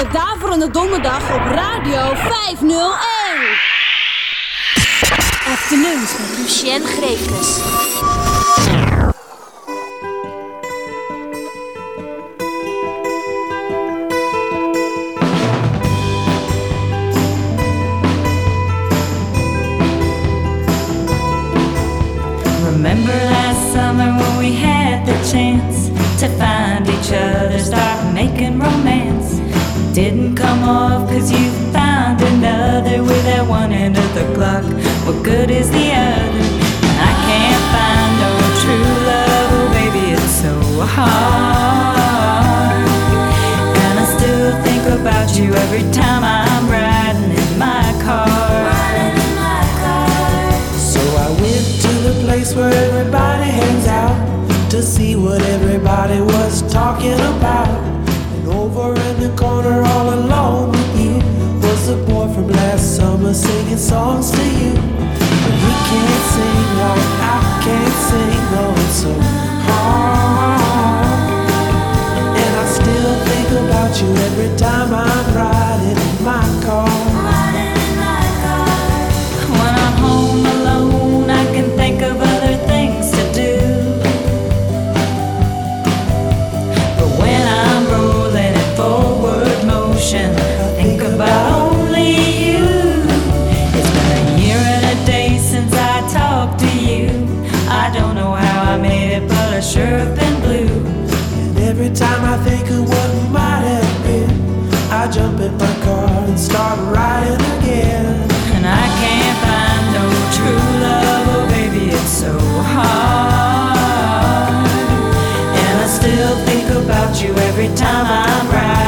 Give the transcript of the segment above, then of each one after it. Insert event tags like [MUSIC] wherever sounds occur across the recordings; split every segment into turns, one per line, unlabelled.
de Daverende Donderdag op Radio 501. Afternoons met Lucien Grekus.
Songs to you. Every time I'm riding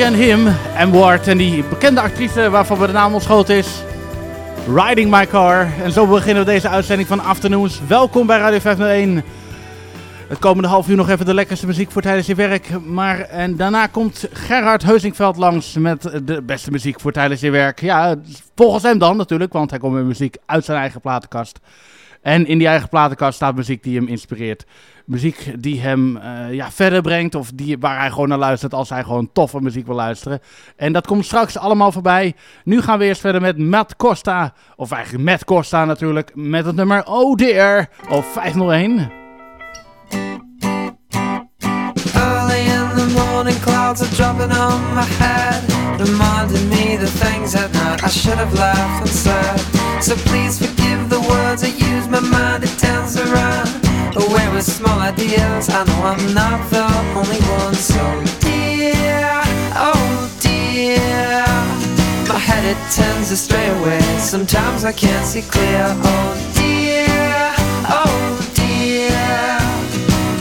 She and Him en Ward en die bekende actrice waarvan we de naam ontschoten is. Riding My Car. En zo beginnen we deze uitzending van Afternoons. Welkom bij Radio 501. Het komende half uur nog even de lekkerste muziek voor tijdens je werk. Maar en daarna komt Gerhard Heusingveld langs met de beste muziek voor tijdens je werk. Ja, volgens hem dan natuurlijk, want hij komt met muziek uit zijn eigen platenkast. En in die eigen platenkast staat muziek die hem inspireert. Muziek die hem eh, ja, verder brengt of die, waar hij gewoon naar luistert als hij gewoon toffe muziek wil luisteren. En dat komt straks allemaal voorbij. Nu gaan we eerst verder met Matt Costa, of eigenlijk Matt Costa natuurlijk, met het nummer Oh Dear op 501.
Early in the morning, clouds are dropping on my head, reminding me the things I should have laughed and said. So please forgive words I use, my mind it turns around. Away with small ideas, I know I'm not the only one. So dear, oh dear, my head it tends to stray away. Sometimes I can't see clear. Oh dear, oh dear.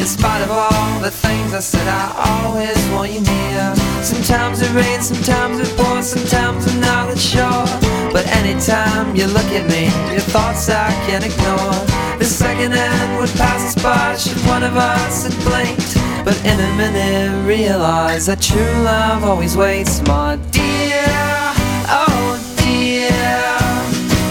In spite of all the things I said, I always want you near. Sometimes it rains, sometimes it pours, sometimes I'm not sure. But anytime you look at me, your thoughts I can't ignore. The second hand would pass us by, should one of us had blinked. But in a minute, realize that true love always waits, my dear. Oh dear.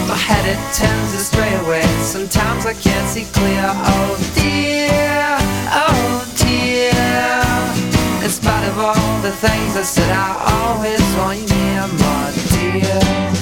My head it to stray away. Sometimes I can't see clear. Oh dear, oh dear. In spite of all the things I said, I always want you near, my dear.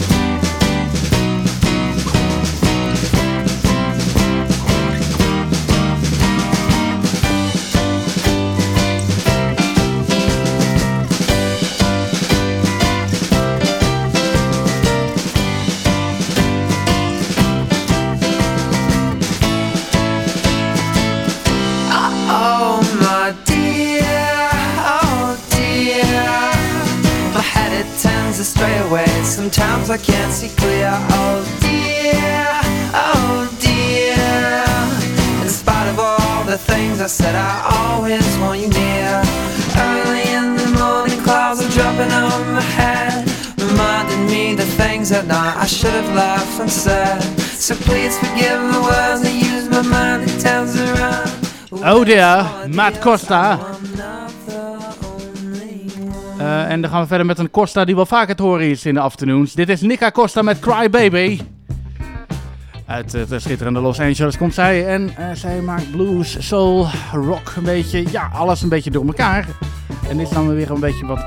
Sometimes I can't see clear. Oh dear, oh dear. In spite of all the things I said, I always want you near. Early in the morning, clouds are dropping on my head, reminding me the things that night I should have laughed and said. So please forgive the words I use, my mind it turns around.
Oh dear, Matt Costa. Uh, en dan gaan we verder met een Costa die wel vaker te horen is in de afternoons. Dit is Nika Costa met Cry Baby. Uit het uh, schitterende Los Angeles komt zij. En uh, zij maakt blues, soul, rock, een beetje, ja, alles een beetje door elkaar. En dit is dan weer een beetje wat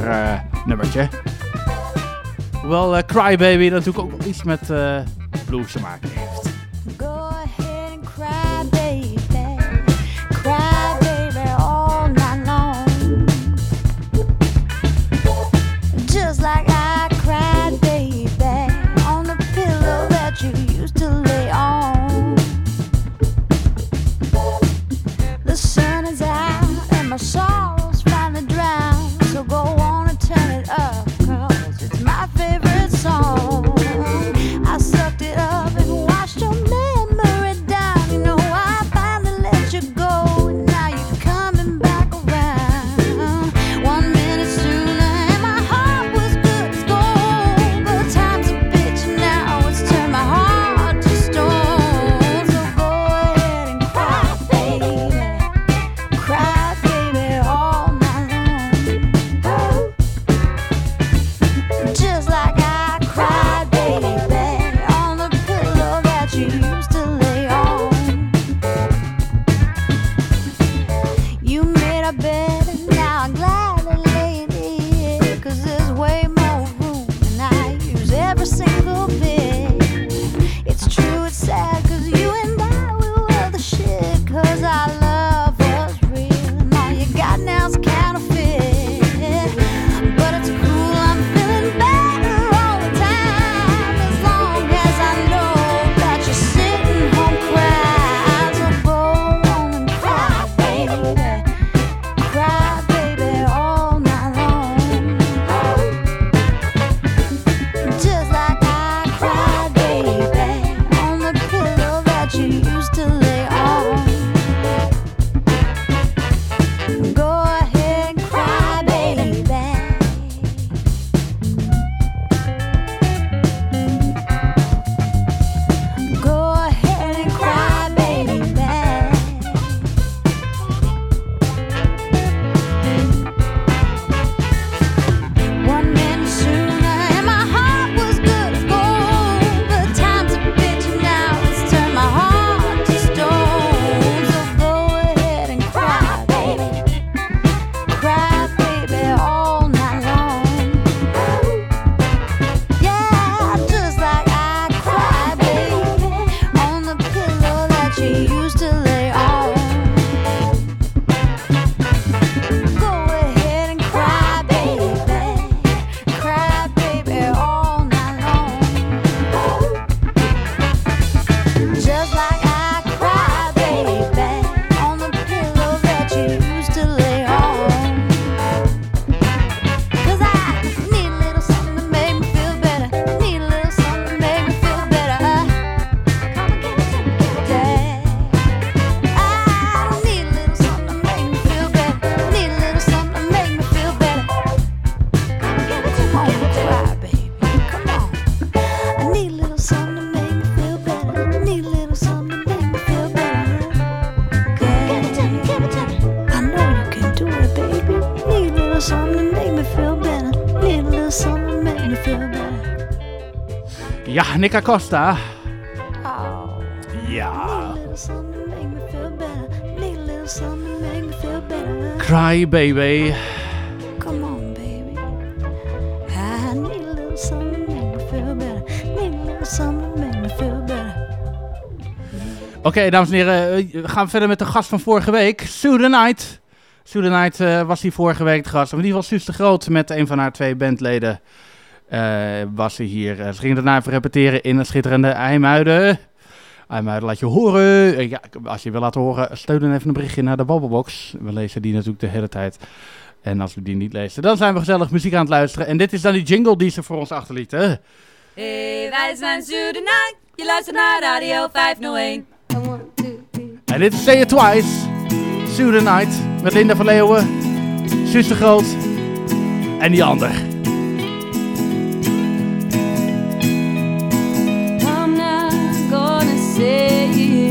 uh, nummertje. Hoewel Cry Baby natuurlijk ook iets met blues te maken heeft. parabéns. Nika Costa. Ja. Cry baby. Come on baby. I need a little something to make me feel better. Need a little something to make me feel better. Oké, okay, dames en heren, we gaan verder met de gast van vorige week, Sue the Night. Sue the Night uh, was hier vorige week de gast. In ieder geval Suus de Groot met een van haar twee bandleden. Uh, was ze hier. Ze gingen daarna even repeteren in een schitterende IJmuiden. IJmuiden laat je horen. Uh, ja, als je wil laten horen, steun dan even een berichtje naar de Babbelbox. We lezen die natuurlijk de hele tijd.
En als we die niet lezen, dan zijn we gezellig muziek aan het luisteren. En dit is dan die jingle die ze voor ons achterlieten.
Hey, wij zijn Zuurdenang. Je luistert naar Radio 501.
En dit is Say It Twice. Sue the Night. Met Linda van Leeuwen. Suus de Groot. En die ander.
sei.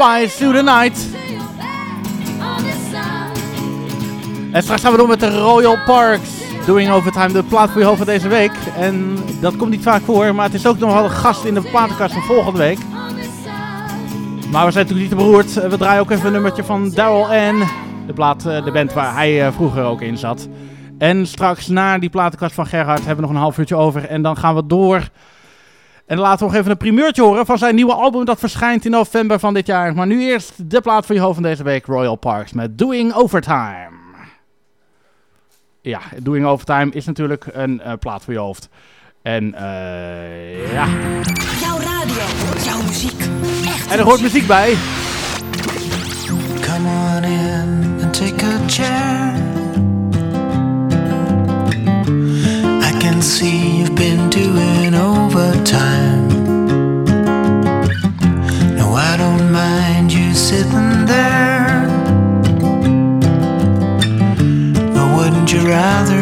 Twice.
Sue the Night. En straks gaan we door met de Royal Parks. Doing Overtime, de plaat voor je hoofd van deze week. En dat komt niet vaak voor, maar het is ook nog wel een gast in de platenkast van volgende week. Maar we zijn natuurlijk niet te beroerd. We draaien ook even een nummertje van Daryl Ann. De, plaat, eh, de band waar hij eh, vroeger ook in zat. En straks na die platenkast van Gerhard hebben we nog een half uurtje over. En dan gaan we door. En laten we nog even een primeurtje horen van zijn nieuwe album dat verschijnt in november van dit jaar. Maar nu eerst de plaat voor je hoofd van deze week, Royal Parks met Doing Overtime. Ja, Doing Overtime is natuurlijk een eh, plaat voor je hoofd. En eh ja,
Jouw radio, jouw muziek. Echt
en er hoort muziek bij.
Come on in and take a chair. Can see you've been doing overtime. No, I don't mind you sitting there. But wouldn't you rather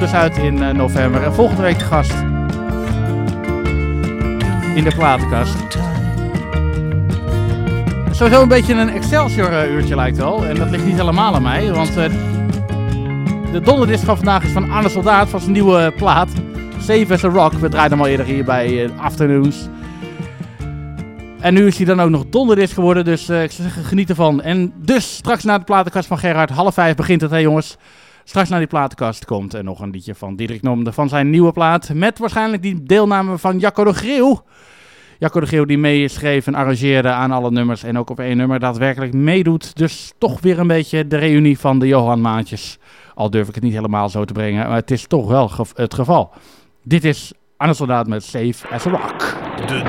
dus uit in eh, november. En volgende week de gast in de platenkast. Sowieso een beetje een Excelsior-uurtje lijkt wel. En dat ligt niet helemaal aan mij, want eh, de donderdisc van vandaag is van Arne Soldaat van zijn nieuwe plaat. Save as a Rock. We draaiden hem al eerder hier bij eh, Afternoons. En nu is hij dan ook nog donderdisc geworden, dus eh, ik geniet ervan. En dus straks na de platenkast van Gerhard, half vijf begint het hè jongens. Straks naar die platenkast komt er nog een liedje van Diederik Nomde van zijn nieuwe plaat. Met waarschijnlijk die deelname van Jacco de Greeuw. Jacco de Greeuw die meeschreef en arrangeerde aan alle nummers. En ook op één nummer daadwerkelijk meedoet. Dus toch weer een beetje de reunie van de Johan Maatjes. Al durf ik het niet helemaal zo te brengen, maar het is toch wel het geval. Dit is Arne Soldaat met Safe as a Rock. De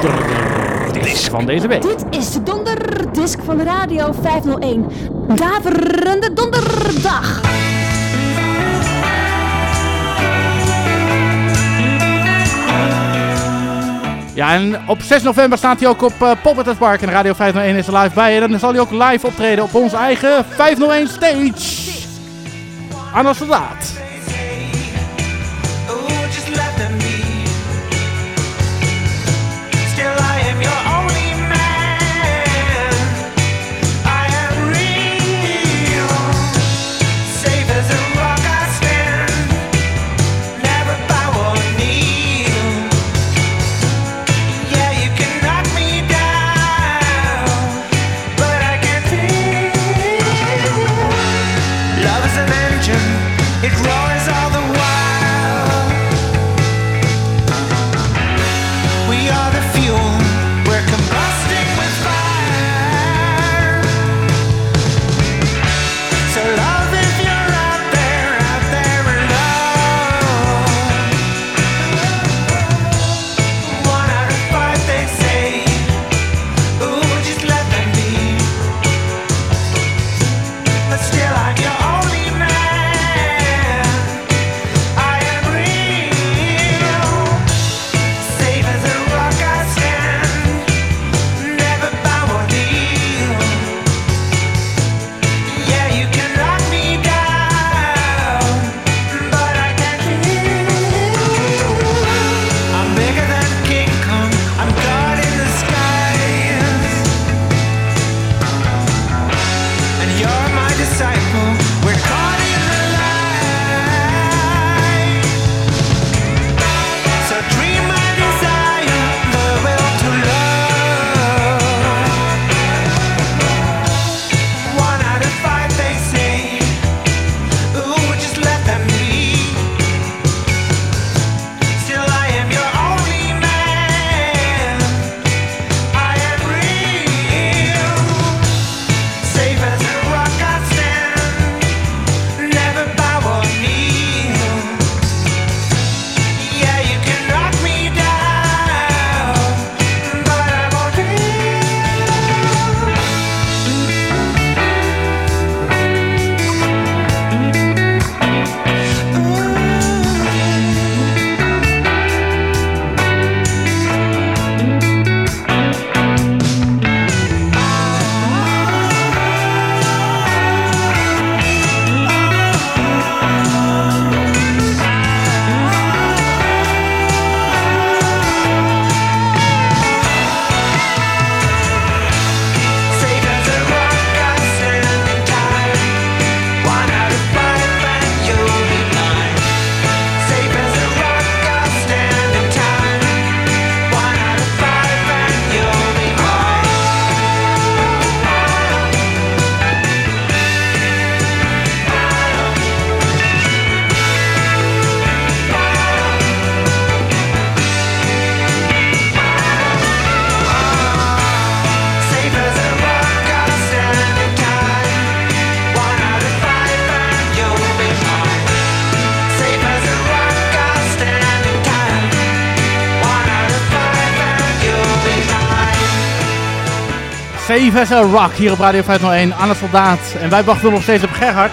donderdisc van deze week.
Dit is de donderdisc van Radio 501. Daverende donderdag.
Ja, en op 6 november staat hij ook op uh, Park. En Radio 501 is er live bij. En dan zal hij ook live optreden op onze eigen 501 stage. Arno Soldaat. CFSL Rock hier op Radio 501, Anne Soldaat. En wij wachten nog steeds op Gerhard.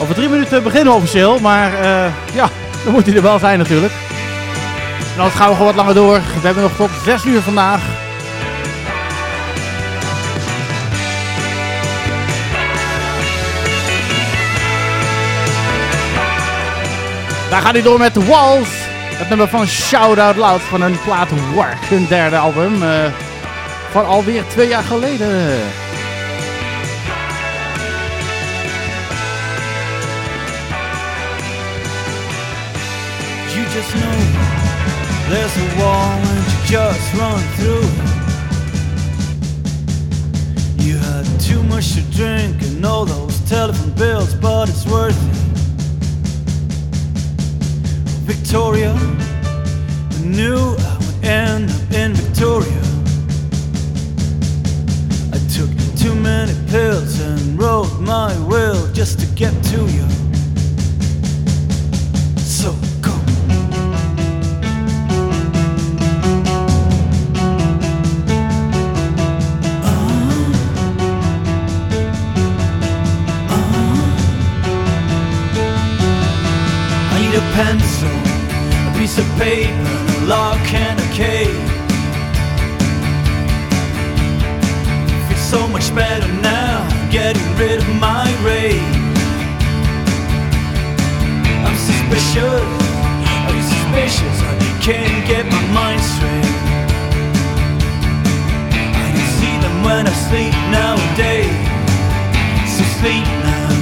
Over drie minuten beginnen officieel, maar eh, ja, dan moet hij er wel zijn natuurlijk. En dan gaan we gewoon wat langer door. We hebben nog tot 6 uur vandaag. Daar gaat hij door met Walls. Het nummer van Shout Out Loud van een plaat Work, hun derde album. eh, van alweer twee jaar geleden.
You just know there's a wall and you just run through. You had too much to drink and all those telephone bills, but it's worth it. Victoria, I knew I would end up in Victoria. Pills and wrote my will just to get to you. So go. Uh, uh. I need a pencil, a piece of paper, a lock and better now, getting rid of my rage. I'm suspicious, you suspicious? I can't get my mind straight. I can see them when I sleep nowadays. So sleep now.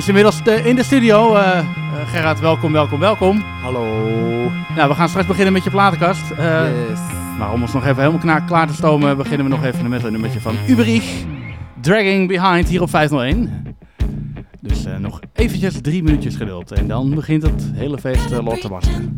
Is inmiddels de- in de studio. Eh, eh, Gerard, welkom, welkom, welkom.
Hallo.
Nou, we gaan straks beginnen met je platenkast. Eh,
yes.
Maar om ons nog even helemaal klaar te stomen, beginnen we nog even met een nummertje van Uberich. Dragging Behind hier op 501. Dus eh, nog eventjes drie minuutjes geduld. En dan begint het hele feest uh, te barsten.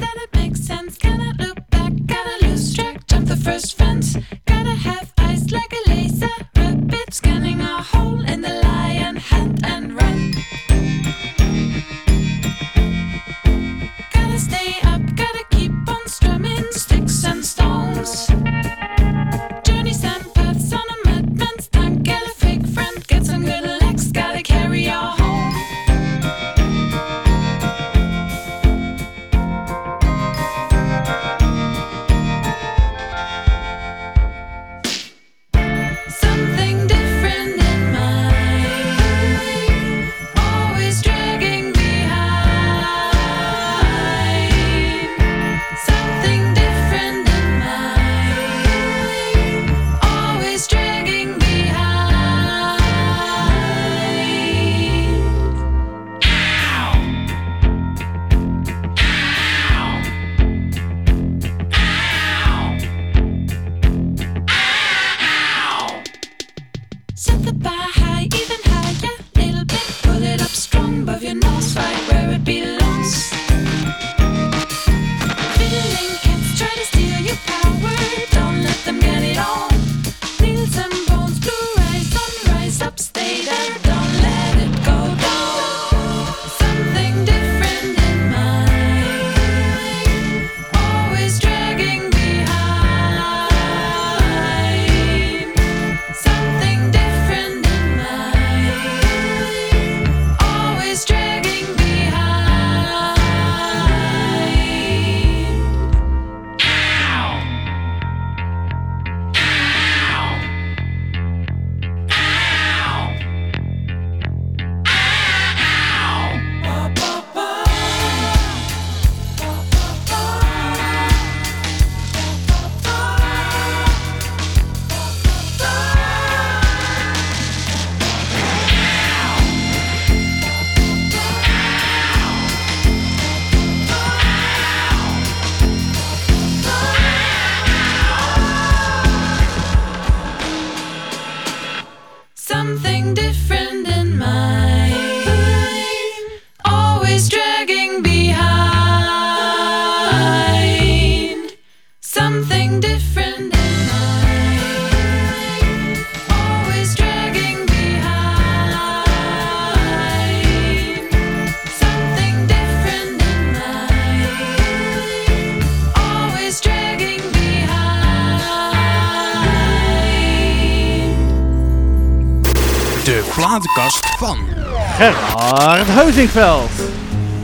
Gerard Heuzingveld.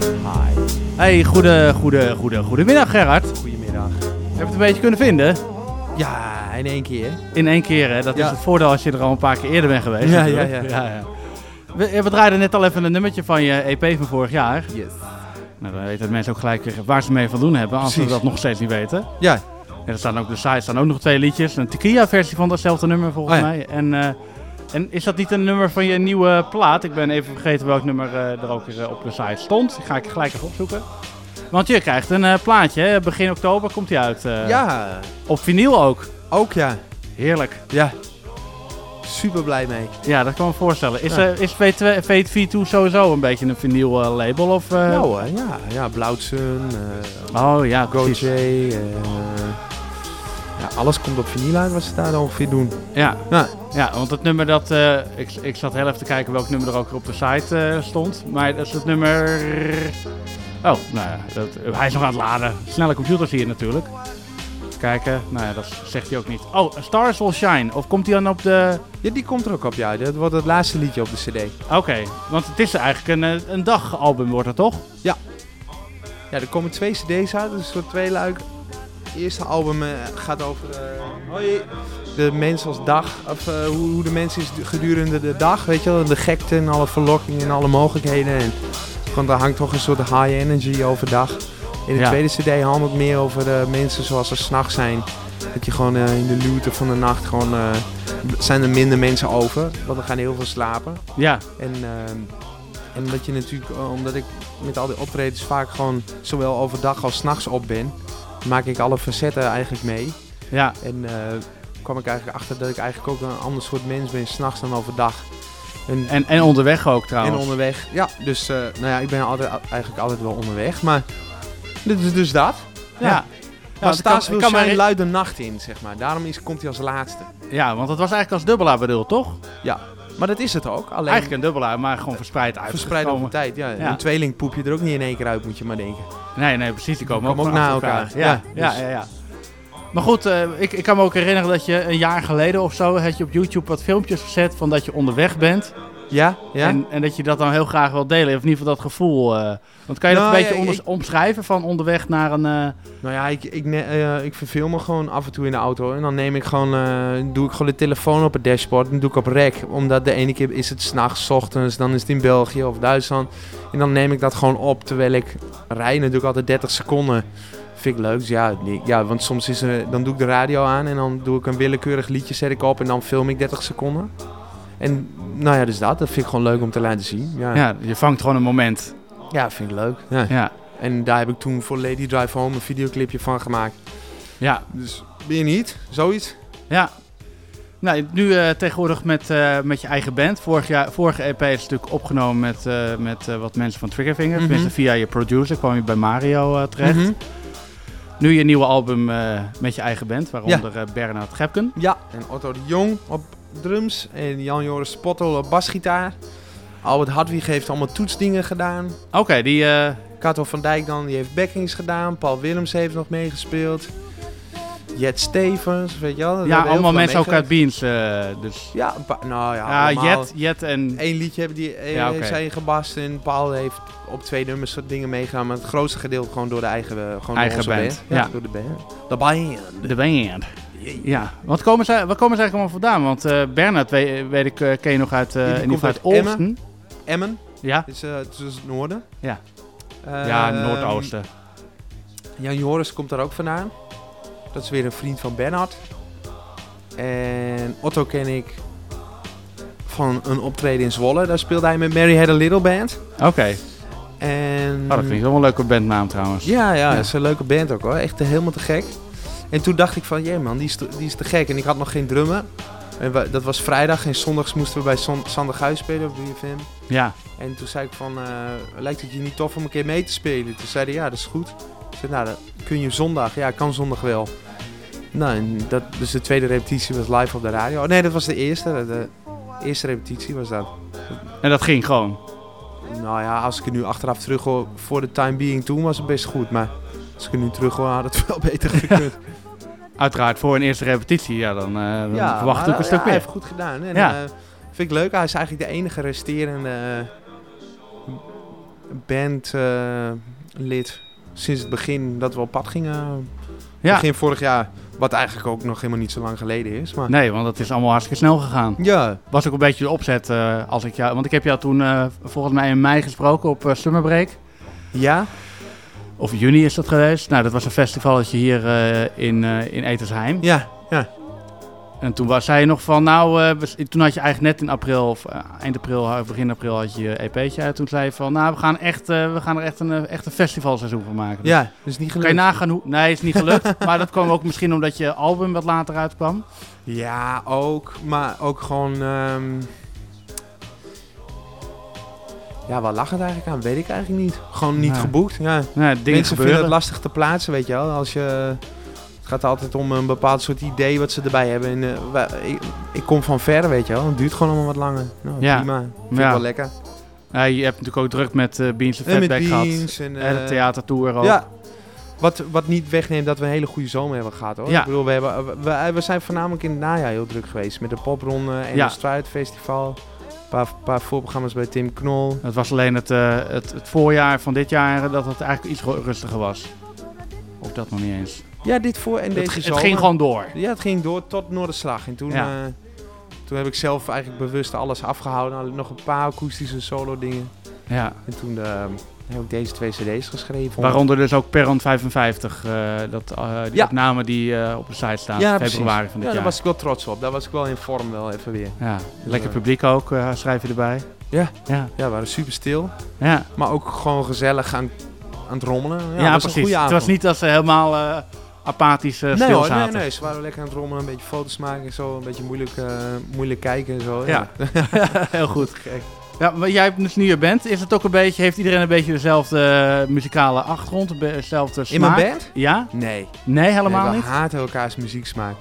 Hi. Hey, goede, goede, goede, goedemiddag Gerard.
Goedemiddag.
Heb je het een beetje kunnen vinden?
Ja, in één keer.
In één keer, hè? Dat is het voordeel als je er al een paar keer eerder bent geweest.
Ja, ja, ja.
ja, ja. We, we draaiden net al even een nummertje van je EP van vorig jaar.
Yes.
Nou, dan weten de mensen ook gelijk waar ze mee van doen hebben, als ze dat nog steeds niet weten.
Ja,
En er staan ook de site staan ook nog twee liedjes. Een tequila-versie van datzelfde nummer volgens
Oh ja.
mij. En, eh, en is dat niet een nummer van je nieuwe plaat? Ik ben even vergeten welk nummer eh, er ook weer, eh, op de site stond. Die ga ik gelijk even opzoeken. Want je krijgt een eh, plaatje. hè. Begin oktober komt die uit.
ja,
Op vinyl ook.
ook ja.
Heerlijk.
Ja. Super blij mee.
Ja, dat kan me voorstellen. Is,
Ja.
eh, is V2, V2 sowieso een beetje een vinyl label? Of?
Nou, ja, ja, Blauwtsun, eh
Oh ja.
Gojay, Ja, alles komt op vinyl uit wat ze daar ongeveer doen.
Ja.
Ja.
ja, want het nummer dat... eh, ik, ik zat heel even te kijken welk nummer er ook op de site eh, stond. Maar dat is het nummer... Oh, nou ja, dat, hij is nog aan het laden. Snelle computers hier natuurlijk. Even kijken. Nou ja, dat zegt hij ook niet. Oh, Stars Will Shine. Of komt hij dan op de...
Ja, die komt er ook op, ja. Dat wordt het laatste liedje op de cd.
Oké, want het is eigenlijk een, eh, een dagalbum wordt het toch?
Ja, er komen twee cd's uit, dus een soort tweeluik. Het eerste album eh, gaat over eh, hoi, de mens als dag, of eh, hoe, hoe de mens is gedurende de dag, weet je wel. De gekte en alle verlokkingen en alle mogelijkheden. En, want daar hangt toch een soort high energy overdag. In de
Ja.
tweede cd handelt het meer over eh, mensen zoals ze s'nachts zijn. Dat je gewoon in de luwte van de nacht gewoon... zijn er minder mensen over, want er gaan heel veel slapen.
Ja,
En, en omdat je natuurlijk, omdat ik met al die optredens vaak gewoon zowel overdag als 's nachts op ben, maak ik alle facetten eigenlijk mee.
ja,
En eh, kwam ik eigenlijk achter dat ik eigenlijk ook een ander soort mens ben, s'nachts dan overdag. En,
en, en onderweg ook
en
trouwens.
onderweg. Ja, dus eh, nou ja, ik ben altijd, eigenlijk altijd wel onderweg. Maar dus, dus dat.
ja.
Ja.
ja.
maar
ik kan-
wil zijn
heri-
luid de nacht in, zeg maar. Daarom is, komt hij als laatste.
Ja, want het was eigenlijk als dubbelaar bedoeld, toch?
Maar dat is het ook. Alleen
Eigenlijk een dubbelaar, maar gewoon verspreid uit.
verspreid over tijd. Ja.
Ja.
Een tweeling poep je er ook niet in één keer uit, moet je maar denken.
Nee, nee, precies. Die komen,
Die komen
ook,
ook na elkaar.
Ja, ja,
Ja, dus-
ja, ja. Maar goed, eh, ik, ik kan me ook herinneren dat je een jaar geleden of zo... had je op YouTube wat filmpjes gezet van dat je onderweg bent.
Ja, ja.
En, en dat je dat dan heel graag wil delen. Of in ieder geval dat gevoel. eh. want kan je dat
Nou,
een beetje
ja,
onders-
ik-
omschrijven van onderweg naar een... eh,
Nou ja, ik, ik, eh, ik verveel me gewoon af en toe in de auto. En dan neem ik gewoon, doe ik gewoon de telefoon op het dashboard. En doe ik op rek. Omdat de ene keer is het s'nachts, ochtends. Dan is het in België of Duitsland. En dan neem ik dat gewoon op terwijl ik rij. En dan doe ik altijd 30 seconden. Vind ik leuk. Dus ja, ja, want soms is er, dan doe ik de radio aan. En dan doe ik een willekeurig liedje zet ik op. En dan film ik 30 seconden. En nou ja, dus dat. Dat vind ik gewoon leuk om te laten zien. Ja, ja.
ja, je vangt gewoon een moment.
vind ik leuk. Ja.
Ja,
En daar heb ik toen voor Lady Drive Home een videoclipje van gemaakt.
ja,
Dus ben je niet? Zoiets?
ja. Nou, nu eh, tegenwoordig met, eh, met je eigen band. Vorig jaar, vorige EP is natuurlijk opgenomen met, eh, met eh, wat mensen van Triggerfinger. Tenminste, via je producer kwam je bij Mario terecht.
Mhm.
Nu je nieuwe album eh, met je eigen band, waaronder eh, Bernard Gepken.
Ja, en Otto de Jong op drums en Jan-Joris Spottel op basgitaar. Albert Hadwig heeft allemaal toetsdingen gedaan.
Oké, die... eh,
Kato van Dijk dan, die heeft backings gedaan. Paul Willems heeft nog meegespeeld. Jet Stevens, weet je wel.
ja, allemaal mensen ook uit. Beans. eh, dus.
Ja, een paar- nou ja,
Ja. Jet, Jet en...
Eén liedje hebben die eh,
Ja,
zijn gebast en Paul heeft op twee nummers soort dingen meegedaan. Maar het grootste gedeelte gewoon door de eigen, gewoon
Eigen
door onze
band,
Ja,
ja.
door de band. De band.
De band. Ja, wat komen ze, waar komen ze eigenlijk allemaal vandaan? Want eh Bernard, weet, weet ik, eh, ken je nog uit,
Die
in ieder geval uit Olsten.
Emmen,
Ja,
is, eh, het is het noorden.
Ja. ja,
Ehm,
Noordoosten.
Jan Joris komt daar ook vandaan. Dat is weer een vriend van Bernhard. En Otto ken ik van een optreden in Zwolle. Daar speelde hij met Mary Had a Little Band.
Oké,
En
oh, dat vind ik wel een leuke bandnaam trouwens.
Ja, ja,
Ja.
dat is een leuke band ook hoor. Echt helemaal te gek. En toen dacht ik van, jee man, die is, te, die is te gek. En ik had nog geen drummer. En we- dat was vrijdag en zondags moesten we bij Son- Sander Guis spelen op 3FM.
Ja,
En toen zei ik van, eh, lijkt het je niet tof om een keer mee te spelen? Toen zei hij, ja, dat is goed. Ik zei, nou, dat kun je zondag? Ja, kan zondag wel. Nou, en dat, dus de tweede repetitie was live op de radio. Oh nee, dat was de eerste. De eerste repetitie was dat.
en dat ging gewoon.
Nou ja, als ik er nu achteraf terug hoor, voor de time being toen was het best goed. Maar als ik er nu terug hoor, had het wel beter gekund. [LAUGHS]
Uiteraard voor een eerste repetitie, ja, dan, eh, dan
ja,
verwacht ik een
ja,
stuk
hij
meer.
heeft goed gedaan. En,
Ja.
eh, vind ik leuk. Hij is eigenlijk de enige resterende bandlid sinds het begin dat we op pad gingen.
Ja,
Begin vorig jaar. Wat eigenlijk ook nog helemaal niet zo lang geleden is. Maar
nee, want het is allemaal hartstikke snel gegaan.
ja,
Was ook een beetje de opzet eh, als ik jou... Want ik heb jou toen eh, volgens mij in mei gesproken op eh, Summer Break.
ja,
Of juni is dat geweest. Nou, dat was een festivalletje hier eh, in, eh in Etersheim.
ja, ja.
En toen was, zei je nog van, nou, eh, toen had je eigenlijk net in april, of eind april, begin april had je je EP'tje uit. Toen zei je van, nou, we gaan, echt, we gaan er echt een, echt een festivalseizoen van maken. Dus
ja, dat is niet
Kan je
gelukt.
nagaan hoe... Nee, is niet gelukt. [LAUGHS] maar dat kwam ook misschien omdat je album wat later uitkwam.
Ja, ook. Maar ook gewoon... ehm, Ja, waar lag het eigenlijk aan? Weet ik eigenlijk niet. Gewoon niet geboekt. Ja.
Nee, dingen
Mensen vinden
gebeuren.
het lastig te plaatsen, weet je wel. Als je... Het gaat altijd om een bepaald soort idee wat ze erbij hebben. En, eh, wij- ik, ik kom van ver, weet je wel. Het duurt gewoon allemaal wat langer. Nou,
Ja.
prima. Vind
Ja.
ik wel lekker.
Ja, je hebt natuurlijk ook druk met eh Beans en Fatback gehad.
En,
En de
eh,
theatertour ook.
Ja. Wat, wat niet wegneemt dat we een hele goede zomer hebben gehad hoor.
Ja.
Ik bedoel, we, hebben, we, we zijn voornamelijk in het najaar heel druk geweest. Met de popronde en het Strijdfestival. Een paar, paar voorprogramma's bij Tim Knol.
Het was alleen het, eh, het, het voorjaar van dit jaar dat het eigenlijk iets ru- rustiger was. Of dat nog niet eens.
Ja, dit voor en
Het,
deze
het
zomer.
ging gewoon door.
Ja, het ging door tot Noorderslag. En toen,
Ja.
eh, toen heb ik zelf eigenlijk bewust alles afgehouden. Nog een paar akoestische solo dingen.
Ja.
En toen eh, heb ik deze twee cd's geschreven.
Waaronder dus ook Perron 55. eh, dat, eh, die
Ja.
opname die eh, op de site staat.
Ja,
februari
precies.
van dit
Ja, daar
jaar.
was ik wel trots op. Daar was ik wel in vorm wel even weer.
Ja. Lekker
eh,
publiek ook, schrijf je erbij.
Ja.
Ja.
Ja, we waren super stil.
Ja,
Maar ook gewoon gezellig aan, aan het rommelen. Ja,
ja,
was
precies. Het was niet dat ze helemaal apathisch eh,
nee,
stil
hoor, nee, nee, ze waren lekker aan het rommelen, een beetje foto's maken en zo, een beetje moeilijk, moeilijk kijken en zo.
Ja. [LAUGHS] Heel goed. Ja, maar jij hebt dus nu je band. Is het ook een beetje, heeft iedereen een beetje dezelfde eh, muzikale achtergrond, dezelfde
In mijn
smaak?
band?
Ja?
Nee.
Nee, helemaal
nee, we
niet.
haten elkaars muzieksmaak.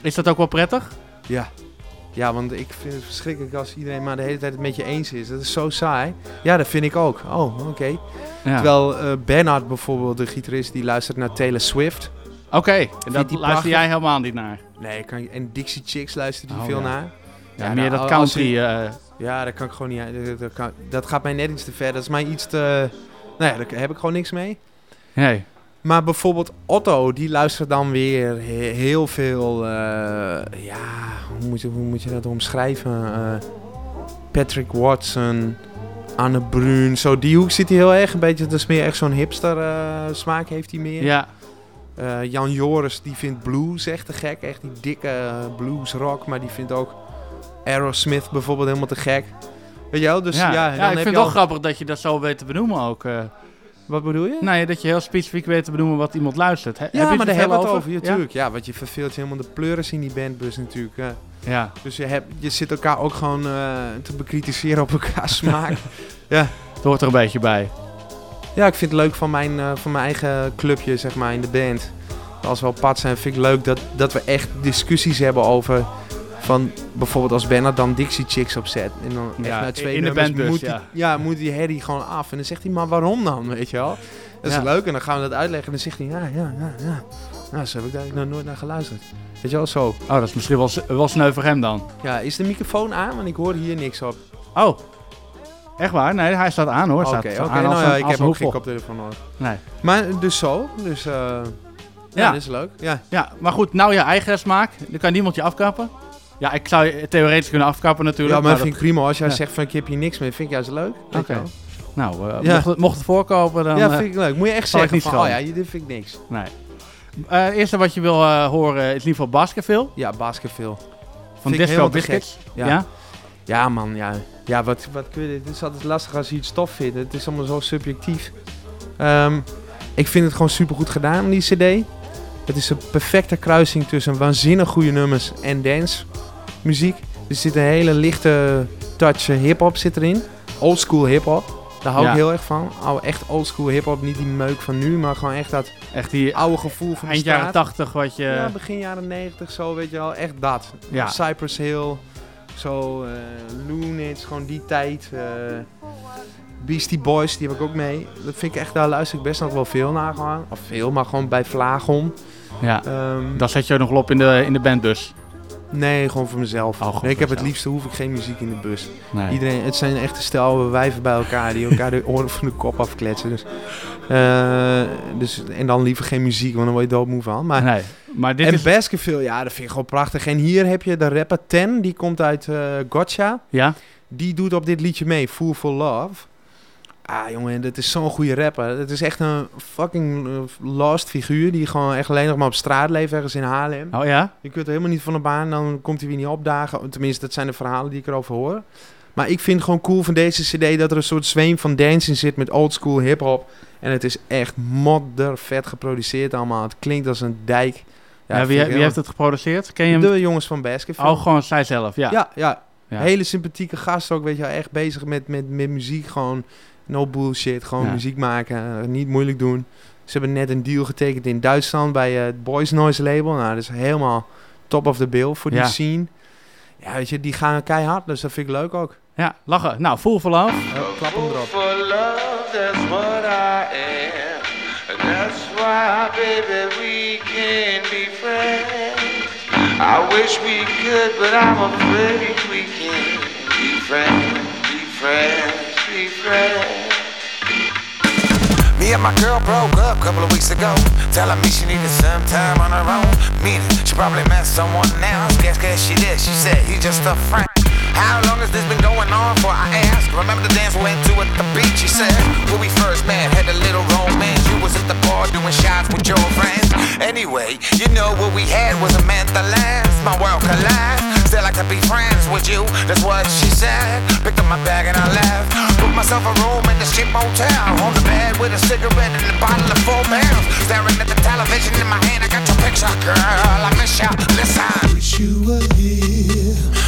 Is dat ook wel prettig?
Ja. Ja, want ik vind het verschrikkelijk als iedereen maar de hele tijd het met je eens is. Dat is zo saai. Ja, dat vind ik ook. Oh, oké.
Ja.
Terwijl eh Bernard bijvoorbeeld, de gitarist, die luistert naar Taylor Swift.
Oké, en dat luister
prachtig?
jij helemaal niet naar.
Nee, kan en Dixie Chicks luistert hij
Oh,
veel
ja.
naar.
Ja,
Ja,
meer
nou,
dat country. eh,
Ja, dat kan ik gewoon niet. Dat, dat, kan- dat gaat mij net iets te ver. Dat is mij iets te. Nou ja, daar heb ik gewoon niks mee.
nee.
Maar bijvoorbeeld Otto, die luistert dan weer he- heel veel. eh, ja, hoe moet, je, hoe moet je dat omschrijven? Eh, Patrick Watson, Anne Bruun. Zo die hoek zit hij heel erg. Een beetje, dat is meer echt zo'n hipster eh, smaak heeft hij meer.
Ja,
Jan Joris, die vindt blues echt te gek. Echt die dikke blues rock. Maar die vindt ook Aerosmith bijvoorbeeld helemaal te gek. Weet je wel? Dus ja,
ja, ja,
dan
ik
heb
vind het wel
al-
grappig dat je dat zo weet te benoemen ook. eh.
Wat bedoel je?
nou ja, dat je heel specifiek weet te benoemen wat iemand luistert. He- heb je
Ja, maar daar hebben we het over. Ja,
Ja?
Ja, want je verveelt je helemaal de pleuris in die bandbus natuurlijk. ja.
Ja,
Dus je, hebt, je zit elkaar ook gewoon eh, te bekritiseren op elkaar [LAUGHS] smaak.
het hoort er een beetje bij.
ja, ik vind het leuk van mijn, eh, van mijn eigen clubje, zeg maar, in de band. Als we op pad zijn, vind ik leuk dat, dat we echt discussies hebben over... Van bijvoorbeeld als Bernard dan Dixie Chicks opzet. En dan echt
Ja,
na twee
in de
nummers
bandbus,
moet,
ja.
Die, ja, moet die herrie gewoon af. En dan zegt hij, maar waarom dan, weet je wel? Dat is
Ja.
leuk. En dan gaan we dat uitleggen. En dan zegt hij, ja, ja, ja, ja. Nou, zo heb ik daar nog nooit naar geluisterd. Weet je wel, zo.
Oh, dat is misschien wel, wel sneu voor hem dan.
Ja, is de microfoon aan? Want ik hoor hier niks op.
Oh, echt waar? Nee, hij staat aan hoor.
Oké, oké. Nou ja, ik heb ook geen koptelefoon nodig.
Nee.
Maar dus zo. Dus eh ja,
Ja.
dat is leuk. Ja.
Ja, maar goed, nou je eigen smaak. Dan kan niemand je afkappen. Ja, ik zou je theoretisch kunnen afkappen natuurlijk.
ja, maar dat
dat-
vind ik prima. Als jij
ja.
zegt van ik heb hier niks mee, vind ik juist leuk.
Oké. Nou, eh,
Ja.
mocht, het, mocht het voorkomen, dan...
ja,
eh,
vind ik leuk. Moet je echt zeggen
niet
van, oh ja, dit vind ik niks.
nee. Eh, het eerste wat je wil eh, horen is in ieder geval Baskerville.
Ja, basketball.
Van
Vind
Disco Biscuits.
Ja.
Ja.
Ja man, ja. Ja, wat, wat kun je... Het is altijd lastig als je iets tof vindt. Het is allemaal zo subjectief. Ehm, ik vind het gewoon super goed gedaan, die cd. Het is een perfecte kruising tussen waanzinnig goede nummers en dance muziek. Er zit een hele lichte touch eh, hip-hop zit erin. Old school hip-hop. Daar hou
Ja.
ik heel erg van. Oude, echt old school hip-hop. Niet die meuk van nu, maar gewoon echt dat
Echt die
oude gevoel van de
eind jaren
straat.
80 wat je...
Ja, begin jaren 90 zo, weet je wel. Echt dat.
Ja.
Cypress Hill, zo, eh Loonits, gewoon die tijd. eh, Beastie Boys, die heb ik ook mee. Dat vind ik echt, daar luister ik best nog wel veel naar gewoon. Of veel, maar gewoon bij Vlagon.
ja.
Ehm,
Dan zet je ook nog wel op in de, in de bandbus.
Nee, gewoon voor mezelf.
Oh, gewoon
nee, ik heb het liefste, hoef ik geen muziek in de bus.
Nee.
Iedereen, het zijn echt een stel wijven bij elkaar die elkaar de oren van de kop afkletsen. Dus, eh, dus, en dan liever geen muziek, want dan word je doodmoe van. Maar
nee. Maar dit
en
is...
Baskerville, ja, dat vind ik gewoon prachtig. En hier heb je de rapper Ten, die komt uit eh Gotcha.
Ja?
Die doet op dit liedje mee, Fool for Love. Ah, jongen, dat is zo'n goede rapper. Het is echt een fucking eh, lost figuur die gewoon echt alleen nog maar op straat leeft, ergens in Haarlem.
Oh ja?
Je kunt er helemaal niet van de baan, dan komt hij weer niet opdagen. Tenminste, dat zijn de verhalen die ik erover hoor. Maar ik vind gewoon cool van deze cd dat er een soort zweem van dance in zit met old school hip-hop. En het is echt moddervet geproduceerd allemaal. Het klinkt als een dijk.
Ja, wie, wie heeft het geproduceerd? Ken je hem?
De jongens van Baskerville.
Oh, gewoon zij zelf, ja.
ja, ja,
Ja.
Hele sympathieke gast ook, weet je wel. Echt bezig met, met, met muziek, gewoon no bullshit. Gewoon
Ja.
muziek maken, eh, niet moeilijk doen. Ze hebben net een deal getekend in Duitsland bij eh, het Boys Noise label. Nou, dat is helemaal top of the bill voor die
Ja.
scene. Ja, weet je, die gaan keihard, dus dat vind ik leuk ook.
Ja, lachen. Nou, Fool for Love.
Eh, klap hem erop.
For love, that's what I am. And that's why, baby, we can be friends. I wish we could, but I'm afraid we can't be friends, be friends,
Me and my girl broke up a couple of weeks ago. Telling me she needed some time on her own. Meaning she probably met someone else. Guess guess she did. She said he's just a friend. How long has this been going on for? I asked. Remember the dance we went to at the beach? She said when we first met, had a little romance. You was at the bar doing shots with your friends. Anyway, you know what we had wasn't meant to last. My world collapsed. Still like to be friends with you. That's what she said. Picked up my bag and I left. Booked myself a room in the cheap motel. On the bed with a cigarette and a bottle of four pounds. Staring at the television in my hand, I got your picture, girl. I miss you. Listen.
wish you were here.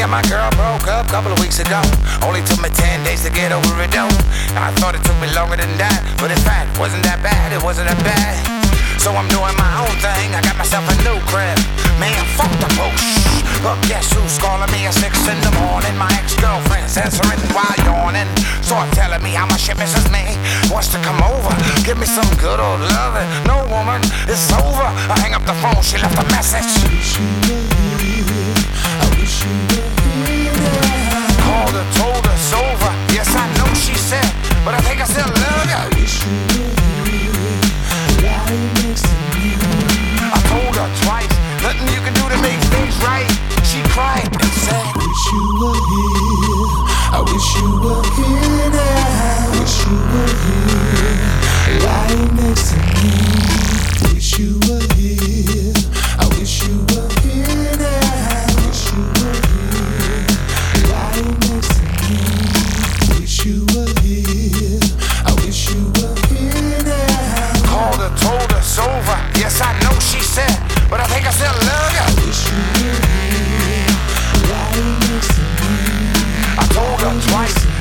And
my girl broke up a couple of weeks ago. Only took me 10 days to get over it though. I thought it took me longer than that. But in fact, wasn't that bad, it wasn't that bad. So I'm doing my own thing. I got myself a new crib. Man, fuck the push. But guess who's calling me at 6 in the morning? My ex-girlfriend's answering while yawning. Start telling me how much she misses me. Wants to come over, give me some good old loving. No woman, it's over. I hang up the phone, she left a message. Called her, told over. Yes, I know she said, but I think I still love. I told her twice, nothing you can do to make things right. She cried and said,
Wish you were here. I wish you were here now. Wish you were here. Lying next to me. Wish you were here.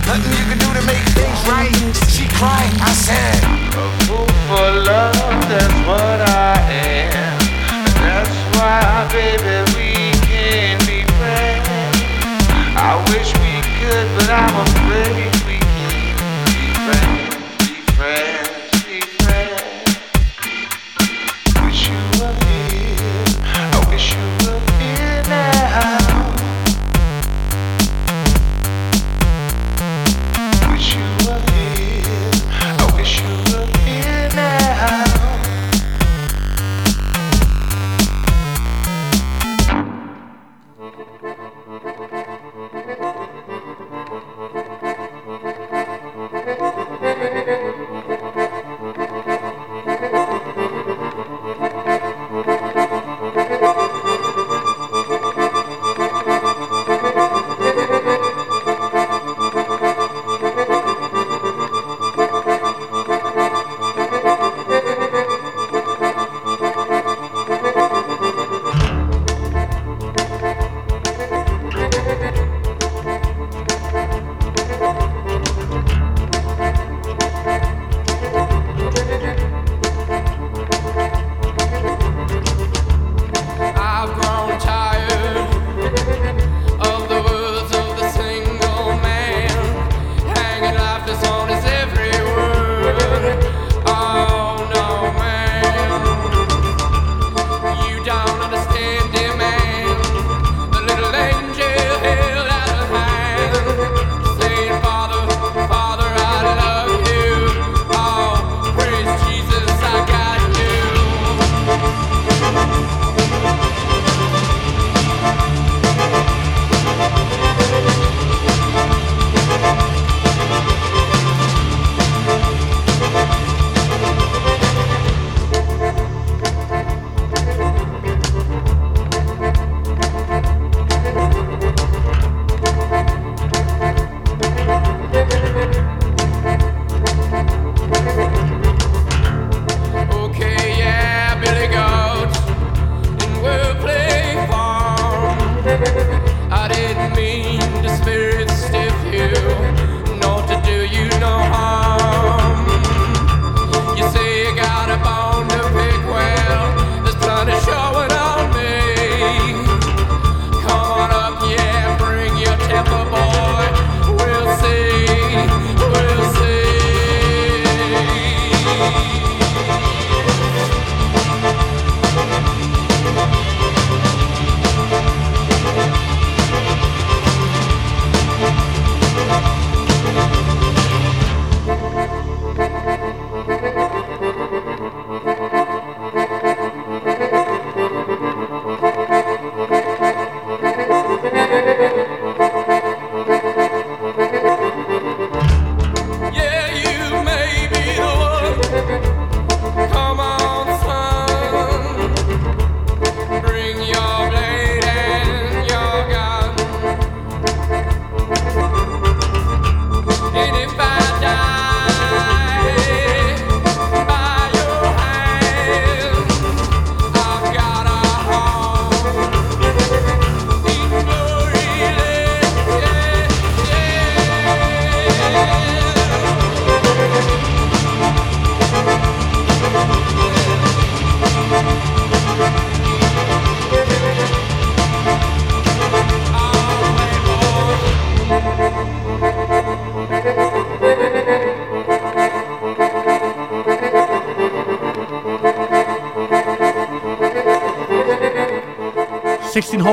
Nothing you can do to make things right. She cried, I said,
A fool for love, that's what I am. That's why, baby, we can be friends. I wish we could, but I'm afraid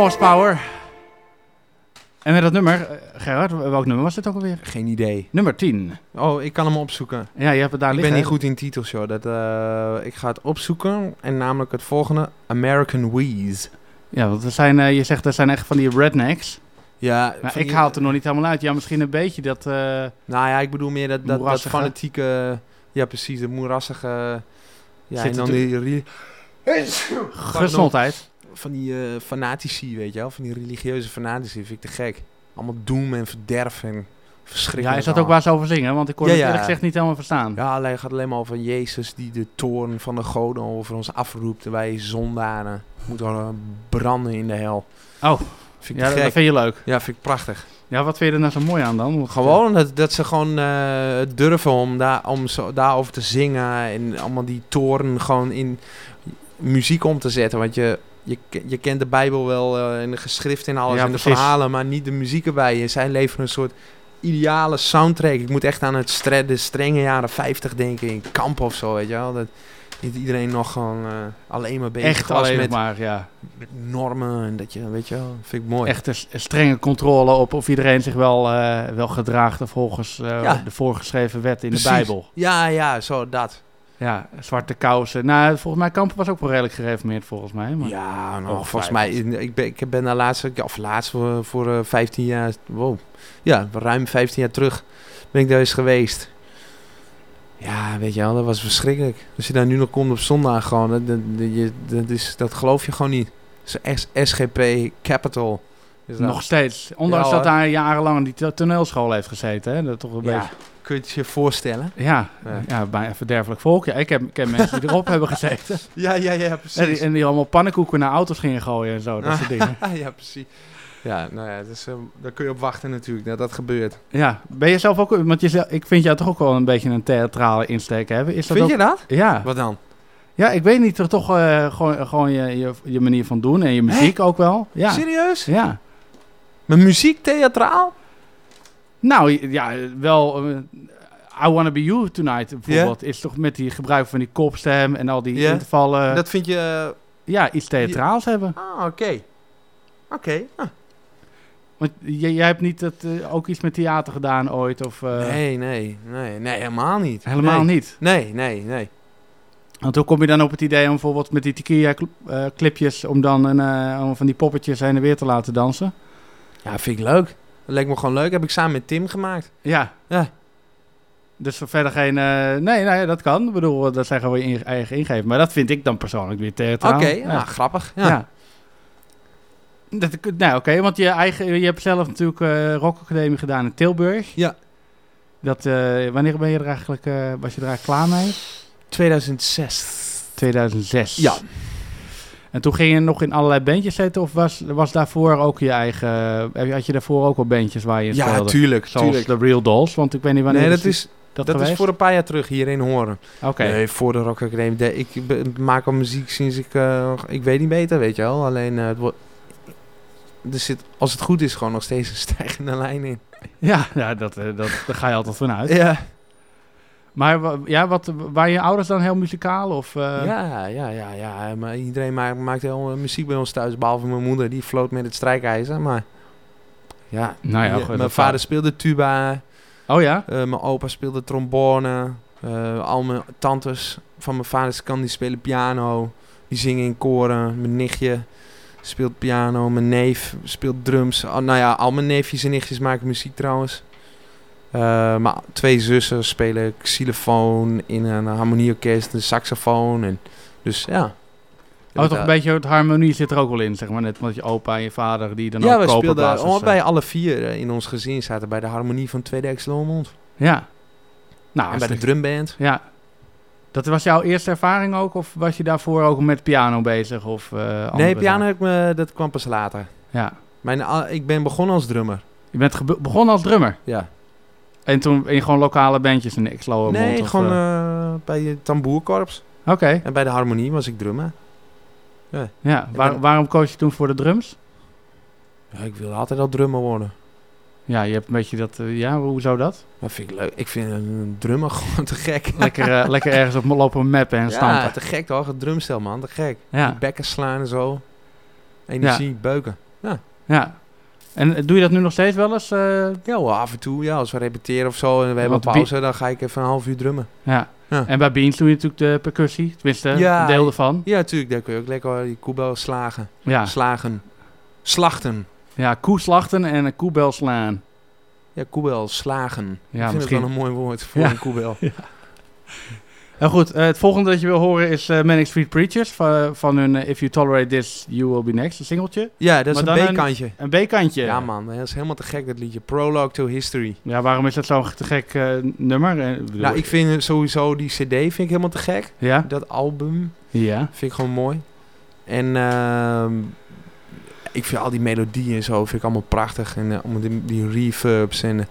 horsepower. En met dat nummer, eh, Gerard, welk nummer was dit ook alweer?
Geen idee.
Nummer 10.
Oh, ik kan hem opzoeken.
Ja, je hebt het daar
ik
liggen.
ben niet goed in titels, joh. Dat, eh, ik ga het opzoeken. En namelijk het volgende. American Wheeze.
Ja, want er zijn, eh, je zegt er zijn echt van die rednecks.
Ja,
Maar ik
die-
haal het er nog niet helemaal uit. Ja, misschien een beetje dat... eh,
Nou ja, ik bedoel meer dat, dat, dat fanatieke... Ja, precies. De moerassige... Ja,
Zit
en dan die...
gezondheid.
Van die eh, fanatici, weet je wel. Van die religieuze fanatici. Vind ik te gek. Allemaal doem en verderf en verschrikkelijk.
Ja, is dat ook waar ze over zingen? Want ik kon
Ja,
het eerlijk gezegd niet helemaal verstaan.
Ja, alleen het gaat alleen maar over Jezus die de toorn van de goden over ons afroept. En wij zondaren moeten eh, branden in de hel.
Oh,
Vind ik
ja, dat, dat vind je leuk.
Ja, vind ik prachtig.
Ja, wat vind je er nou zo mooi aan dan?
Gewoon dat, dat ze gewoon eh, durven om, daar, om zo, daarover te zingen. En allemaal die toren gewoon in muziek om te zetten. Want je, je, je kent de Bijbel wel eh, en de geschriften en alles.
Ja,
en de verhalen, maar niet de muziek erbij. En zij leveren een soort ideale soundtrack. Ik moet echt aan het stre de strenge jaren 50 denken. In kamp of zo, weet je wel. Dat niet iedereen nog gewoon eh, alleen maar bezig
echt
was
alleen
met,
maar, ja.
met normen. En dat je, weet je wel, vind ik mooi.
Echt een strenge controle op of iedereen zich wel, eh, wel gedraagt volgens
Ja.
de voorgeschreven wet in
Precies.
de Bijbel.
Ja, ja, zo dat.
Ja, zwarte kousen. Nou, volgens mij Kampen was ook wel redelijk gereformeerd volgens mij. Maar...
Ja, nou,
Oh,
volgens mij, ik ben, ik ben daar laatst, of laatst voor, voor eh, 15 jaar, wow, ja, ruim 15 jaar terug ben ik daar eens geweest. Ja, weet je wel, dat was verschrikkelijk. Als je daar nu nog komt op zondag gewoon, dat, dat, dat, dat, is, dat geloof je gewoon niet. SGP Capital.
Nog steeds. Ondanks
Ja,
dat daar jarenlang in die to- toneelschool heeft gezeten. Hè? Dat toch een
ja,
beetje...
kun je het je voorstellen?
Ja,
Ja.
ja. bij een verderfelijk volk. Ja, ik, heb, ik ken mensen die erop [LAUGHS] hebben gezeten. [LAUGHS]
Ja, ja, ja,
En die, en die allemaal pannenkoeken naar auto's gingen gooien en zo. Dat soort [LAUGHS] dingen.
ja, precies. Ja, nou ja, dus, eh, daar kun je op wachten natuurlijk, dat dat gebeurt.
Ja, ben je zelf ook... Want je, ik vind jou toch ook wel een beetje een theatrale insteek hebben. Is dat
Vind
ook,
je dat?
Ja.
Wat dan?
ja, ik weet niet. Toch, toch eh, gewoon, gewoon je, je, je manier van doen en je muziek ook wel. Ja.
Serieus?
Ja.
Mijn muziek theatraal?
Nou, ja, wel... eh, I Wanna Be You Tonight bijvoorbeeld. Is toch met die gebruik van die kopstem en al die
Ja.
intervallen...
dat vind je...
ja, iets theatraals hebben.
Ah, oké. Oké. ah.
Want jij, jij hebt niet dat, eh, ook iets met theater gedaan ooit? Of, eh,
Nee, nee, nee, nee, helemaal niet.
Helemaal
nee.
niet.
Nee, nee, nee.
Want hoe kom je dan op het idee om bijvoorbeeld met die tequila-clipjes... om dan een, eh, om van die poppetjes heen en weer te laten dansen?
Ja, vind ik leuk. Dat leek me gewoon leuk. Heb ik samen met Tim gemaakt.
Ja.
Ja.
Dus er verder geen... eh, nee, nee, dat kan. Ik bedoel, dat zijn gewoon je in- eigen ingeven. Maar dat vind ik dan persoonlijk weer theatraal.
Oké,
ja.
ja. grappig. Ja.
Ja. Dat, nou, oké, want je, eigen, je hebt zelf natuurlijk eh Rock Academie gedaan in Tilburg.
Ja.
Dat, eh, wanneer ben je er eigenlijk, was je er eigenlijk klaar mee?
2006.
2006.
Ja.
En toen ging je nog in allerlei bandjes zitten? Of was, was daarvoor ook je eigen... je- Had je daarvoor ook wel bandjes waar je in
Ja,
speelde?
tuurlijk,
Zoals
tuurlijk.
The Real Dolls, want ik weet niet wanneer
Nee, dat is,
dat,
dat is voor een paar jaar terug hier in Horen.
Oké.
Nee, voor de Rock Academie. De- ik maak al muziek sinds ik... eh, ik weet niet beter, weet je wel. Alleen, eh, het wordt... Er zit, als het goed is, gewoon nog steeds een [LAUGHS] stijgende lijn in.
Ja, ja dat, eh, dat, daar ga je altijd vanuit.
Ja.
Maar ja, wat, waren je ouders dan heel muzikaal? Of, eh,
Ja, ja, ja, ja. Maar iedereen maakt, maakt heel eh, muziek bij ons thuis, behalve mijn moeder. Die floot met het strijkijzer, maar... Ja,
Nou ja,
Ja,
goed,
mijn vader
va-
speelde tuba.
Oh ja?
eh, mijn opa speelde trombone. al mijn tantes van mijn vaders kant die spelen piano. Die zingen in koren. Mijn nichtje speelt piano. Mijn neef speelt drums. Oh, nou ja, al mijn neefjes en nichtjes maken muziek trouwens. Eh, maar twee zussen spelen xylofoon in een harmonieorkest, een saxofoon. En, dus ja.
Oh, toch een beetje het harmonie zit er ook wel in, zeg maar. Net want je opa en je vader die dan
ja,
ook
we
koper
speelden
eh,
bij alle vier eh, in ons gezin zaten bij de harmonie van Tweede Excelomond.
Ja. Nou,
en bij de drumband.
Ja. Dat was jouw eerste ervaring ook? Of was je daarvoor ook met piano bezig? Of, eh,
Nee, piano heb ik me, dat kwam pas later.
Ja.
Mijn, a- ik ben begonnen als drummer.
Je bent begonnen als drummer?
Ja.
En toen in gewoon lokale bandjes in Xlo
nee,
of,
gewoon
eh,
eh, bij het tamboerkorps.
Oké.
En bij de harmonie was ik drummer. Ja.
Ja, waar- waarom koos je toen voor de drums?
ja, ik wilde altijd al drummer worden.
Ja, je hebt een beetje dat... eh, ja, hoezo dat?
Dat vind ik leuk. Ik vind een drummer [LAUGHS] gewoon te gek.
Lekker, lekker ergens op lopen mappen en
ja,
stampen.
te gek toch? Het drumstel man, te gek.
Ja.
Die bekken slaan en zo. Energie, beuken. Ja.
Ja. En doe je dat nu nog steeds wel eens? eh?
Ja, wel af en toe. Ja, als we repeteren of zo en we hebben pauze, dan ga ik even een half uur drummen.
ja.
Ja.
En bij Beans doe je natuurlijk de percussie. Tenminste,
Ja,
een deel ervan.
Ja, natuurlijk. Daar kun je ook lekker die koebel slagen.
Ja.
Slagen. Slachten.
Ja, koe slachten en een koebel slaan.
Ja, koebel slagen.
Ja,
ik vind
misschien.
het wel een mooi woord voor een koebel. [LAUGHS]
Nou goed, eh, het volgende dat je wil horen is eh, Manic Street Preachers van, van hun eh, If You Tolerate This, You Will Be Next, een singeltje.
Ja, dat is
Maar
een B-kantje.
Een B-kantje.
Ja man, dat is helemaal te gek dat liedje. Prologue to History.
Ja, waarom is dat zo'n te gek nummer? Eh,
Nou, ik vind sowieso die cd vind ik helemaal te gek.
Ja?
Dat album
Ja.
vind ik gewoon mooi. En ehm, ik vind al die melodieën en zo vind ik allemaal prachtig. En allemaal die, die reverbs en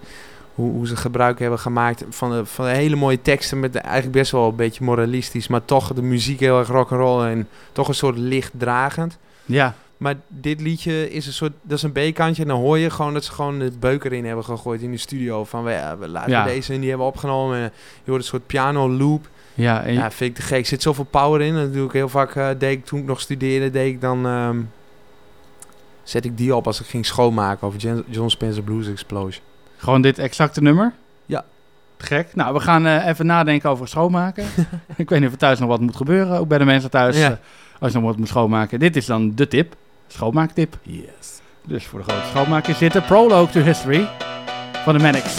hoe, hoe ze gebruik hebben gemaakt van, de, van de hele mooie teksten. Met de- eigenlijk best wel een beetje moralistisch. Maar toch de muziek heel erg rock'n'roll en toch een soort lichtdragend.
Ja.
Maar dit liedje is een soort, dat is een B-kantje. En dan hoor je gewoon dat ze gewoon de beuker in hebben gegooid in de studio. Van we, ja, we laten
Ja.
deze en die hebben opgenomen. En je hoort een soort piano loop.
Ja, en
Ja, vind ik te gek. Er zit zoveel power in. Dat doe ik heel vaak. eh, deed ik toen ik nog studeerde, deed ik dan. ehm, zet ik die op als ik ging schoonmaken over John Spencer Blues Explosion.
Gewoon dit exacte nummer?
Ja.
Gek. Nou, we gaan eh, even nadenken over schoonmaken. [LAUGHS] ik weet niet of er thuis nog wat moet gebeuren. Ook bij de mensen thuis.
Ja.
eh, als je nog wat moet schoonmaken. Dit is dan de tip. Schoonmaaktip.
Yes.
Dus voor de grote schoonmakers zit de Prologue to History van de Manics.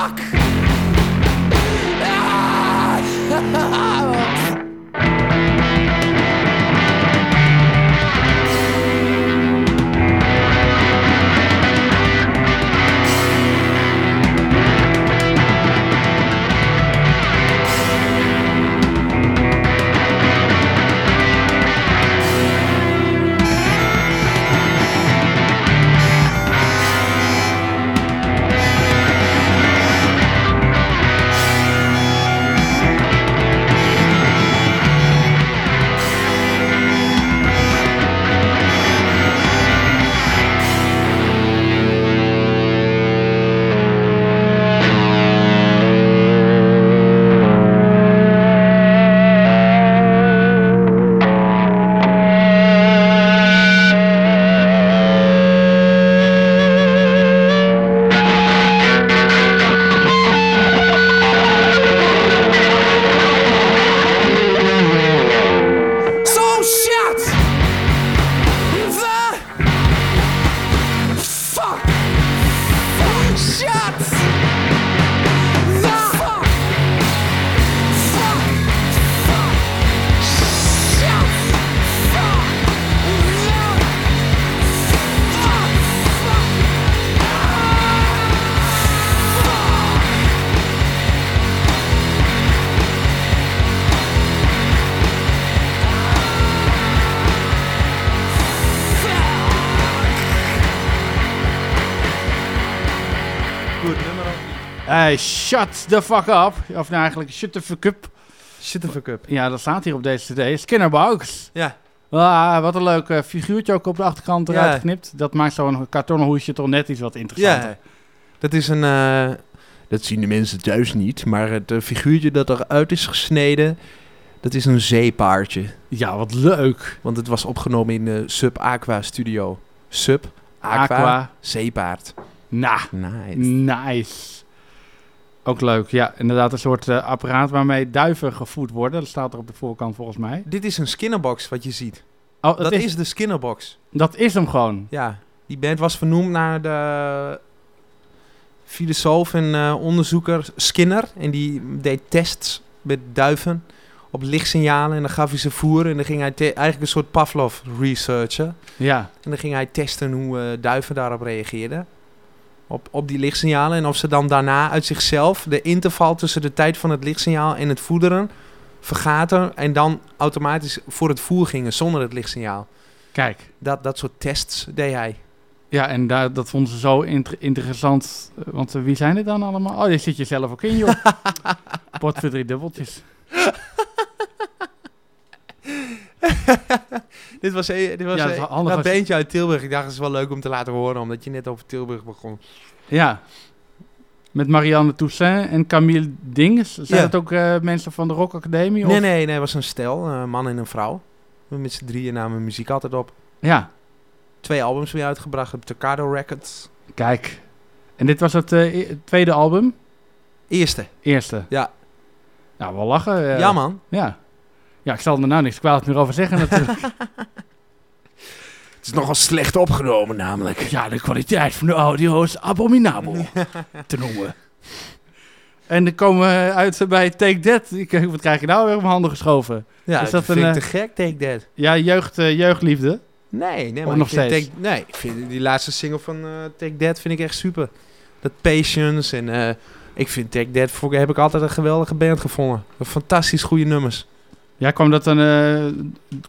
Fuck! Shut the fuck
up. Of nou eigenlijk, shut the fuck up.
Shit the fuck up.
Ja, dat staat hier op deze cd. Skinnerbox.
Ja.
Ah, wat een leuk eh, figuurtje ook op de achterkant eruit
Ja.
geknipt. Dat maakt zo'n kartonnen hoesje toch net iets wat interessanter.
Ja, dat is een... eh, dat zien de mensen thuis niet, maar het eh, figuurtje dat eruit is gesneden, dat is een zeepaardje.
Ja, wat leuk.
Want het was opgenomen in de Sub Aqua Studio. Sub Aqua,
Aqua.
zeepaard.
Nou,
Nice.
nice. Ook leuk. Ja, inderdaad een soort eh, apparaat waarmee duiven gevoed worden. Dat staat er op de voorkant volgens mij.
Dit is een Skinnerbox wat je ziet.
Oh,
Dat, is, de Skinnerbox.
dat is hem gewoon.
Ja, die band was vernoemd naar de filosoof en eh, onderzoeker Skinner. En die deed tests met duiven op lichtsignalen. En dan gaf hij ze voer. En dan ging hij eigenlijk een soort Pavlov researchen.
Ja,
En dan ging hij testen hoe eh, duiven daarop reageerden. Op, op die lichtsignalen. En of ze dan daarna uit zichzelf de interval tussen de tijd van het lichtsignaal en het voederen vergaten. En dan automatisch voor het voer gingen zonder het lichtsignaal.
kijk.
Dat, dat soort tests deed hij.
Ja, en daar, dat vonden ze zo inter- interessant. eh, Want eh, wie zijn er dan allemaal? Oh, die zit je zelf ook in, joh. Pot voor drie dubbeltjes. [LAUGHS]
dit was, een- dit was
Ja, dat handig
dat
je-
beentje uit Tilburg. Ik dacht, het is wel leuk om te laten horen, omdat je net over Tilburg begon.
Ja. Met Marianne Toussaint en Camille Dinges. Zijn
Ja.
het ook eh, mensen van de Rock Academie?
Nee,
of?
nee, nee, het was een stel, een man en een vrouw. Met z'n drieën namen muziek altijd op.
Ja,
Twee albums weer uitgebracht op Tocado Records.
kijk. En dit was het eh, e- tweede album?
Eerste.
Eerste?
Ja.
Nou, wel lachen. eh,
ja, man.
Ja. Ja, ik zal er nou niks kwaad meer over zeggen natuurlijk. [LAUGHS]
Het is nogal slecht opgenomen, namelijk.
ja, de kwaliteit van de audio is abominabel te noemen. En dan komen we uit bij Take That. Ik, eh, wat krijg je nou weer op mijn handen geschoven?
Ja,
Is
dat vind
een,
ik
eh,
te gek, Take That.
Ja, jeugd, eh, jeugdliefde.
Nee, nee, maar
nog steeds?
Take- nee, ik vind die laatste single van eh, Take That vind ik echt super. Dat Patience en eh, ik vind Take That voor, heb ik altijd een geweldige band gevonden. Fantastisch goede nummers.
Ja, kwam dat, dan, eh,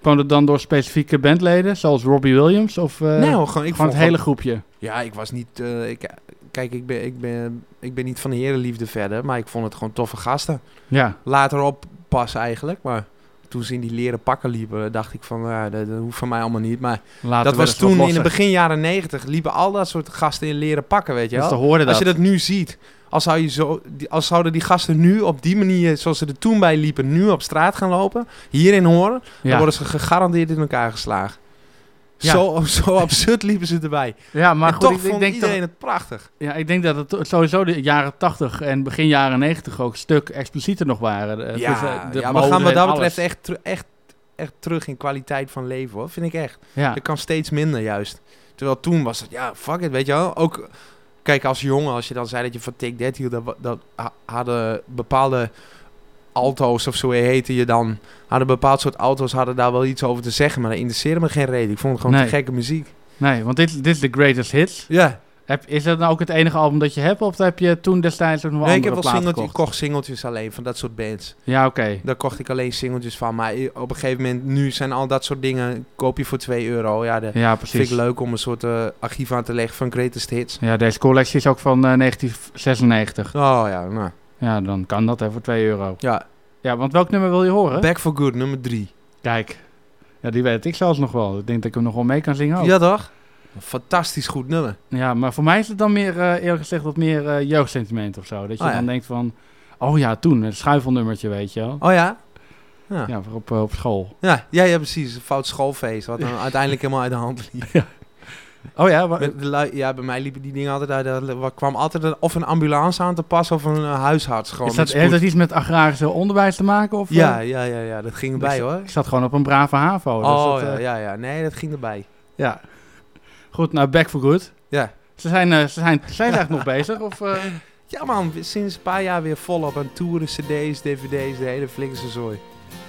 kwam dat dan door specifieke bandleden, zoals Robbie Williams? Of eh,
nee, hoor, gewoon ik
gewoon het hele groepje?
Ja, ik was niet. eh, ik, kijk, ik ben, ik, ben, ik ben niet van de herenliefde verder, maar ik vond het gewoon toffe gasten.
Ja,
Later op pas eigenlijk, maar toen ze in die leren pakken liepen, dacht ik van, ja, dat, dat hoeft van mij allemaal niet. Maar
later
dat was toen in het begin jaren negentig, liepen al dat soort gasten in leren pakken, weet je
Dus
Als je
dat
nu ziet, als, zou je zo, als zouden die gasten nu op die manier, zoals ze er toen bij liepen, nu op straat gaan lopen, hierin horen,
Ja.
dan worden ze gegarandeerd in elkaar geslagen.
Ja.
Zo, [LAUGHS] zo absurd liepen ze erbij.
ja, maar
en
goed,
toch
ik, ik
vond
denk
iedereen
toch,
het prachtig.
ja, ik denk dat het sowieso de jaren 80 en begin jaren 90 ook een stuk explicieter nog waren. Eh,
Ja,
dus, de
ja we gaan wat dat
alles.
betreft echt, echt terug in kwaliteit van leven, hoor. Vind ik echt.
Ja.
Dat kan steeds minder, juist. Terwijl toen was het, ja, fuck it, weet je wel. Ook Kijk, als jongen, als je dan zei dat je van Take That hield, dat, dat ha- hadden bepaalde alto's of zo heette je dan, hadden bepaald soort auto's hadden daar wel iets over te zeggen, maar dat interesseerde me geen reden. Ik vond het gewoon
Nee.
te gekke muziek.
Nee, want dit, dit is de greatest hits.
Ja,
Heb, is dat nou ook het enige album dat je hebt? Of heb je toen destijds nog wel
nee, ik heb
andere
wel
platen
singeltjes, ik kocht singeltjes alleen van dat soort bands.
Ja, oké.
Daar kocht ik alleen singeltjes van, maar op een gegeven moment, nu zijn al dat soort dingen, koop je voor 2 euro. Ja, de,
Ja,
vind
precies.
ik leuk om een soort eh, archief aan te leggen van greatest hits.
Ja, deze collectie is ook van eh, 1996.
Oh ja, nou,
Ja, dan kan dat hè, voor 2 euro.
ja.
Ja, want welk nummer wil je horen?
Back for Good, nummer 3.
Kijk. Ja, die weet ik zelfs nog wel. Ik denk dat ik hem nog wel mee kan zingen ook.
Ja toch? Een fantastisch goed nummer.
Ja, maar voor mij is het dan meer, eh, eerlijk gezegd, wat meer eh, jeugdsentiment of zo. Dat je
Oh, ja.
dan denkt van, oh ja, toen, het schuifelnummertje, weet je wel.
Oh ja? Ja.
Ja, op, eh, op school.
Ja, ja, ja, precies. Een fout schoolfeest. Wat dan [LAUGHS] uiteindelijk helemaal uit de hand liep.
Oh ja,
Met de lui- ja, bij mij liepen die dingen altijd uit. Er kwam altijd een- of een ambulance aan te pas of een huisarts. Gewoon
is dat, heeft dat iets met agrarische onderwijs te maken? Of,
Ja, ja, ja, ja, dat ging erbij hoor.
Ik zat gewoon op een brave HAVO. dus
Oh
dat,
ja, ja, ja. Nee, dat ging erbij.
ja. Goed, nou, Back for Good.
Ja.
Ze zijn, eh, ze zijn, zijn ze eigenlijk nog [LAUGHS] bezig? Of, eh?
Ja man, sinds een paar jaar weer volop aan toeren, cd's, dvd's, de hele flikkerse zooi.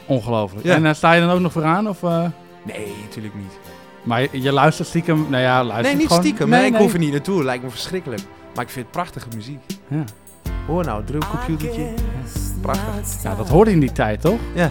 Ongelooflijk.
Ja.
En eh, sta je dan ook nog vooraan? Of, eh?
Nee, natuurlijk niet.
Maar je, je luistert stiekem... Nou ja, luistert
Nee, niet
gewoon.
stiekem.
Nee,
Nee, ik hoef er niet naartoe. Lijkt me verschrikkelijk. Maar ik vind het prachtige muziek.
Ja.
Hoor nou, drumcomputertje. Prachtig.
ja, dat hoorde in die tijd, toch?
Ja.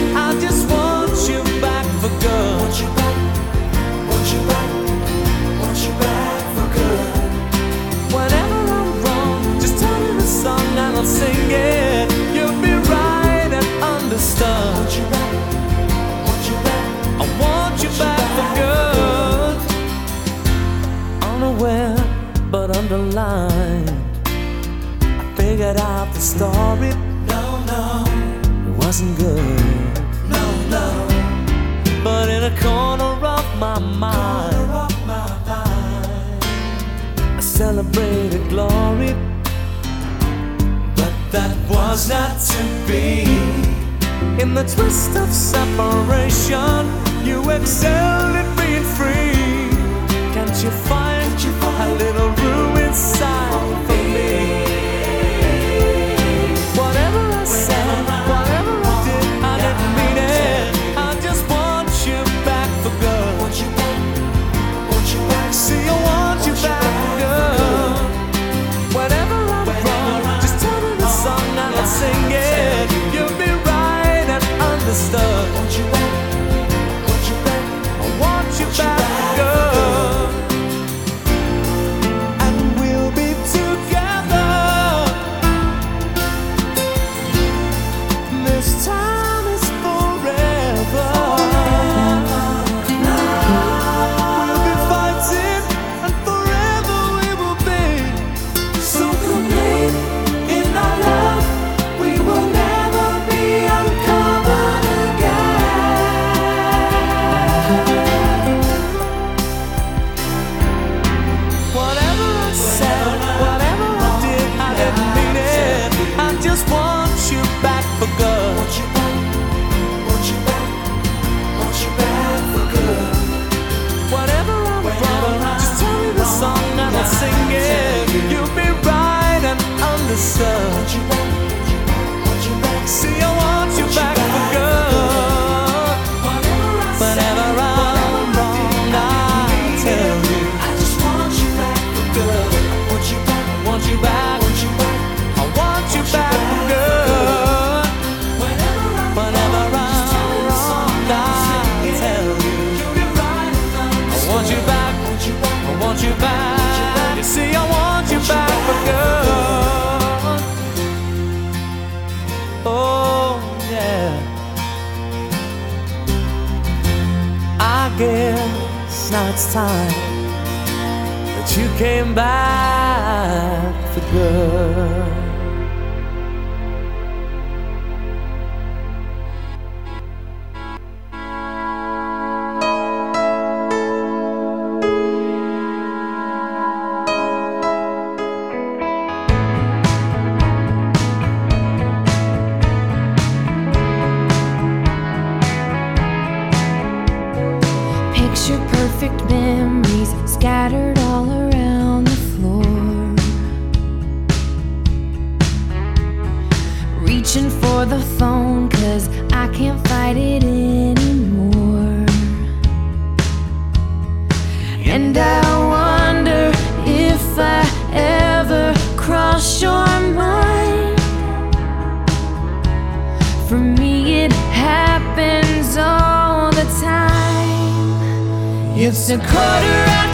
For good. Want you back, want you back, want you back for good. Whenever I'm wrong, just tell me the song and I'll sing it. You'll be right and understood. Want you back, want you back, I want you back for good. Unaware, but underlined. I figured out the story. No, no, it wasn't good. But in a corner of my mind, I celebrated glory. But that was not to be. In the twist of separation, you excelled at being free. Can't you find a little room inside for me? It's time that you came back for good.
For me, it happens all the time. It's a quarter after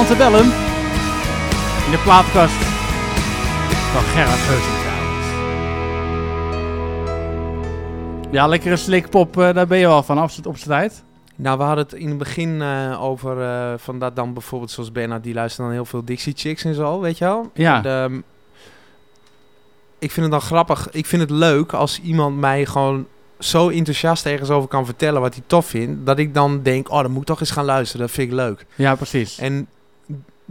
Antebellum. In de plaatkast van Gerard trouwens. Ja, lekkere slikpop, eh, daar ben je wel van op zijn tijd.
Nou, we hadden het in het begin eh, over eh, van dat dan bijvoorbeeld zoals Bernard, die luistert dan heel veel Dixie Chicks en zo, weet je wel?
Ja.
Ehm, ik vind het dan grappig, ik vind het leuk als iemand mij gewoon zo enthousiast ergens over kan vertellen wat hij tof vindt, dat ik dan denk, oh, dan moet ik toch eens gaan luisteren, dat vind ik leuk.
Ja, precies.
En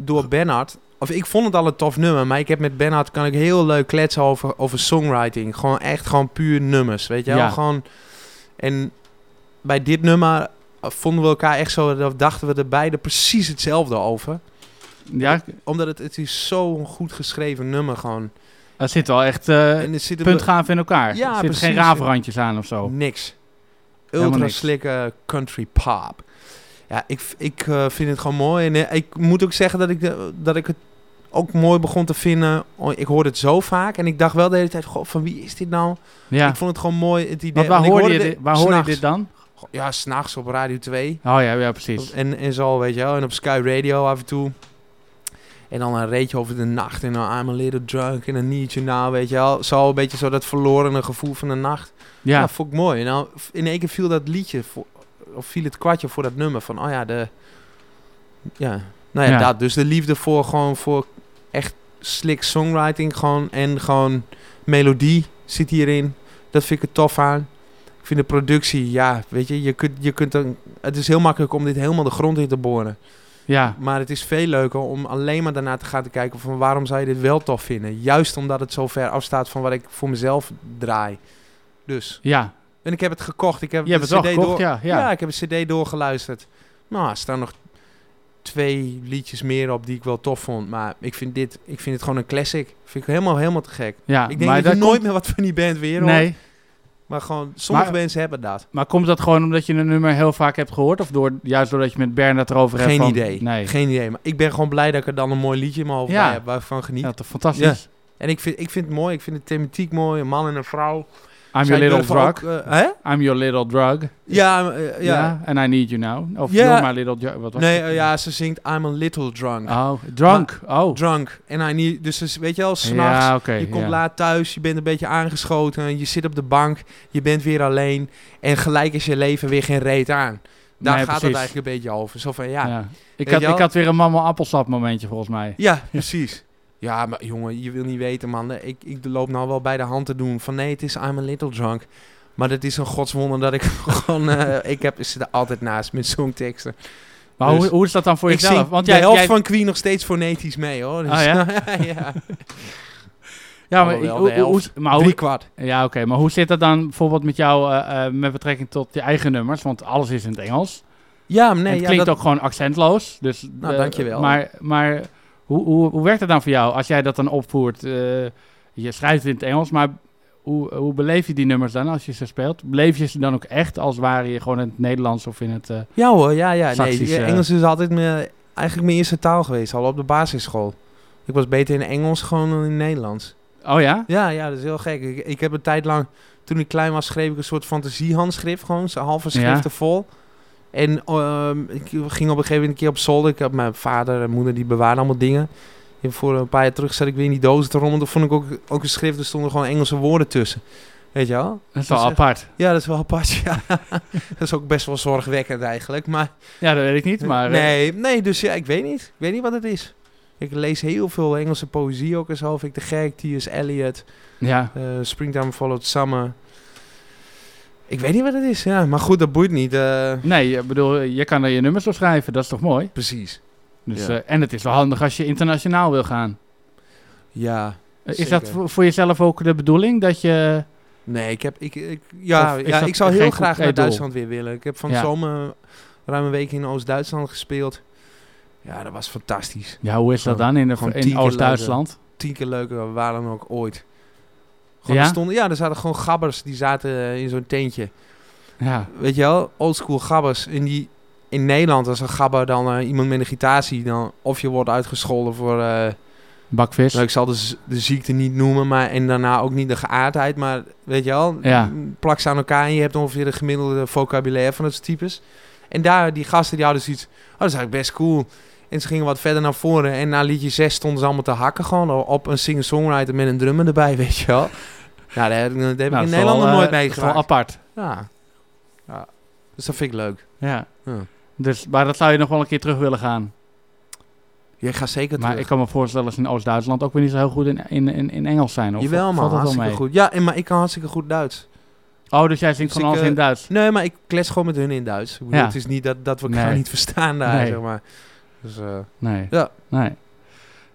door Bernard, of ik vond het al een tof nummer, maar ik heb met Bernard kan ik heel leuk kletsen over, over songwriting. Gewoon echt gewoon puur nummers, weet je wel?
Ja.
Gewoon, en bij dit nummer eh, vonden we elkaar echt zo, dat dachten we er beide precies hetzelfde over.
Ja,
Omdat het, het is zo'n goed geschreven nummer gewoon.
er zit wel echt eh
En zitten
puntgaaf in elkaar.
Ja,
er zitten geen raafrandjes aan of zo.
Niks. Ultra slikke country pop. Ja, ik, ik eh, vind het gewoon mooi. En eh, ik moet ook zeggen dat ik, dat ik het ook mooi begon te vinden. Oh, Ik hoorde het zo vaak en ik dacht wel de hele tijd, goh, van wie is dit nou?
Ja.
Ik vond het gewoon mooi, het idee.
Want waar hoorde je, dit, waar hoorde je dit dan?
Ja, s'nachts op Radio 2.
Oh ja, ja precies.
En, en zo, weet je wel. En op Sky Radio af en toe. En dan een reetje over de nacht. En dan I'm a little drunk en need you now, weet je wel. Zo een beetje zo dat verlorene gevoel van de nacht. Ja,
Ja,
vond ik mooi. En nou, in één keer viel dat liedje, voor, of viel het kwartje voor dat nummer. Van, oh ja, de... Ja, nou ja,
Ja.
dat. Dus de liefde voor gewoon, voor echt slick songwriting gewoon. En gewoon melodie zit hierin. Dat vind ik er tof aan. Ik vind de productie, ja, weet je, je kunt, je kunt een, het is heel makkelijk om dit helemaal de grond in te boren.
ja,
Maar het is veel leuker om alleen maar daarna te gaan te kijken van waarom zou je dit wel tof vinden. Juist omdat het zo ver afstaat van wat ik voor mezelf draai. Dus.
ja.
En ik heb het gekocht. Ik heb
Je hebt
de
het wel
CD
gekocht,
door-
ja, ja.
ik heb een cd doorgeluisterd. Nou, er staan nog twee liedjes meer op die ik wel tof vond. Maar ik vind dit, ik vind het gewoon een classic. Vind ik helemaal, helemaal te gek.
ja.
ik denk
maar
dat je
dat
nooit
komt-
meer wat van die band weer hoort.
Nee,
Maar gewoon, sommige
Maar-
mensen hebben dat.
maar komt dat gewoon omdat je een nummer heel vaak hebt gehoord? Of door, juist doordat je met Bernard erover hebt
Geen
van-
idee.
Nee.
Geen idee. Maar ik ben gewoon blij dat ik er dan een mooi liedje in mijn hoofd
Ja.
bij heb waarvan geniet.
Ja, toch fantastisch.
En ik vind, ik vind het mooi. Ik vind de thematiek mooi. Een man en een vrouw.
I'm
Zij
your little drug.
ook, eh, hè?
I'm your little drug.
Ja, eh, ja.
Ja. And I need you now. Of
Ja.
you're my little drug. Wat was
Nee,
het?
eh, ja, ze zingt I'm a little drunk.
Oh, drunk. oh.
Drunk. En I need... Dus weet je wel, s'nachts.
Ja,
je komt
ja.
laat thuis, je bent een beetje aangeschoten, je zit op de bank, je bent weer alleen en gelijk is je leven weer geen reet aan. Daar
Nee,
gaat het eigenlijk een beetje over. Zo van, ja, ja,
Ja. Ik, had, ik had weer een mama appelsap momentje volgens mij.
precies. Ja, maar jongen, je wil niet weten, man. Ik, ik loop nou wel bij de hand te doen van nee, het is I'm a little drunk. Maar het is een godswonder dat ik [LAUGHS] gewoon... eh, ik heb, zit er altijd naast met songteksten.
Maar
Dus-
hoe, hoe is dat dan voor
ik
jezelf? Want
de
jij,
helft
jij,
van Queen nog steeds fonetisch mee, hoor. Dus,
Ah, ja? [LAUGHS]
ja.
ja, maar, hoe, hoe- hoe- maar hoe-
kwart.
ja, oké. maar hoe zit dat dan bijvoorbeeld met jou eh, eh, met betrekking tot je eigen nummers? Want alles is in het Engels.
Ja, maar
En
nee,
het
ja,
klinkt
dat,
ook gewoon accentloos. Dus,
Nou,
eh,
dankjewel.
Maar, maar hoe, hoe, hoe werkt het dan voor jou als jij dat dan opvoert? Eh, je schrijft het in het Engels, maar hoe, hoe beleef je die nummers dan als je ze speelt? Beleef je ze dan ook echt als waren je gewoon in het Nederlands of in het... eh,
Ja hoor, ja, ja. Nee,
Saxisch, eh.
Engels is altijd mijn, eigenlijk mijn eerste taal geweest, al op de basisschool. Ik was beter in Engels gewoon dan in Nederlands.
Oh ja?
Ja, ja, dat is heel gek. Ik, ik heb een tijd lang, toen ik klein was, schreef ik een soort fantasiehandschrift, gewoon halve
Ja.
schriften vol. En ehm, ik ging op een gegeven moment een keer op zolder. Ik had mijn vader en moeder, die bewaarden allemaal dingen. En voor een paar jaar terug zat ik weer in die dozen te rommelen. Toen vond ik ook, ook een schrift, er stonden gewoon Engelse woorden tussen. Weet je wel?
Dat is wel
Dat is echt-
apart.
Ja, dat is wel apart, ja. [LAUGHS] dat is ook best wel zorgwekkend eigenlijk, maar...
Ja, dat weet ik niet, maar... eh,
nee, nee, dus ja, ik weet niet. Ik weet niet wat het is. Ik lees heel veel Engelse poëzie ook en zo. Vind ik de gek. T.S. Eliot.
ja.
eh, Springtime Followed Summer. Ik weet niet wat het is, ja. Maar goed, dat boeit niet. eh,
Nee, ik bedoel, je kan er je nummers op schrijven. Dat is toch mooi?
precies.
Dus,
Ja.
eh, en het is wel handig als je internationaal wil gaan.
Ja.
Eh, is dat voor, voor jezelf ook de bedoeling dat je...
Nee, ik heb... Ik, ik, ja, ja ik zou heel graag naar? Duitsland weer willen. Ik heb van
Ja.
zomer ruim een week in Oost-Duitsland gespeeld. Ja, dat was fantastisch.
Ja, hoe is dat dan in, de, in Oost-Duitsland?
Tien keer leuker waren dan ook ooit. Gewoon,
Ja?
er stonden, ja, er zaten gewoon gabbers die zaten eh, in zo'n tentje.
Ja,
Weet je wel, oldschool gabbers. In, die, in Nederland als een gabber dan eh, iemand met een gitaar ziet, dan of je wordt uitgescholden voor... eh,
bakvis.
nou, ik zal de, de ziekte niet noemen, maar en daarna ook niet de geaardheid, maar weet je wel,
Ja.
plak ze aan elkaar en je hebt ongeveer de gemiddelde vocabulaire van het types. En daar, die gasten die hadden zoiets, oh, dat is eigenlijk best cool. En ze gingen wat verder naar voren en na liedje 6 stonden ze allemaal te hakken gewoon op een singer-songwriter met een drummer erbij, [LAUGHS] weet je wel. Ja, dat heb ik, dat heb ik
Nou,
in
dat
Nederland nog nooit
eh, dat is wel
meegemaakt.
apart.
Ja. ja. Dus dat vind ik leuk.
Ja.
Ja.
Dus, maar dat zou je nog wel een keer terug willen gaan.
Je gaat zeker
Maar
terug.
ik kan me voorstellen dat ze in Oost-Duitsland ook weer niet zo heel goed in, in, in, in Engels zijn. Of
Jawel man,
dat
hartstikke
mee?
goed. Ja, en, maar ik kan hartstikke goed Duits.
Oh, dus jij zingt
Dus
van alles in
eh,
Duits?
Nee, maar ik klets gewoon met hun in Duits. Ik bedoel,
Ja.
Het is niet dat, dat we elkaar
Nee.
niet verstaan daar,
Nee.
zeg maar. Dus, eh,
Nee.
Ja.
Nee.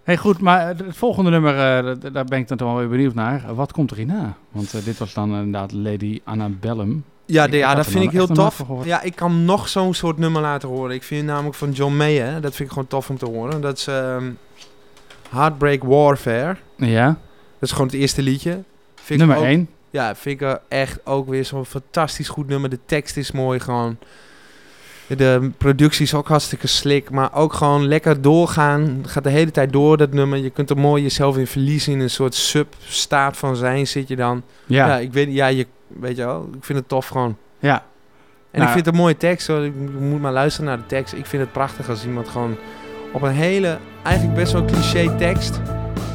hey, goed, maar het het volgende nummer, eh, daar ben ik dan toch wel weer benieuwd naar. Eh, wat komt er hierna? Want eh, dit was dan inderdaad Lady Annabellum.
ja, de- ja dat vind ik heel tof. Ja, ik kan nog zo'n soort nummer laten horen. Ik vind namelijk van John Mayer, dat vind ik gewoon tof om te horen. Dat is ehm, Heartbreak Warfare.
Ja,
Dat is gewoon het eerste liedje. Vind ik
nummer
ook-
1.
Ja, vind ik echt ook weer zo'n fantastisch goed nummer. De tekst is mooi gewoon.
De productie is ook hartstikke slik, maar ook gewoon lekker doorgaan. Het gaat de hele tijd door, dat nummer. Je kunt er mooi jezelf in verliezen. In een soort substaat van zijn zit je dan.
Ja.
Ja, ik weet, ja, je, weet je wel, ik vind het tof gewoon.
Ja.
En
Nou,
ik vind het een mooie tekst. Hoor. Je moet maar luisteren naar de tekst. Ik vind het prachtig als iemand gewoon op een hele, eigenlijk best wel cliché tekst,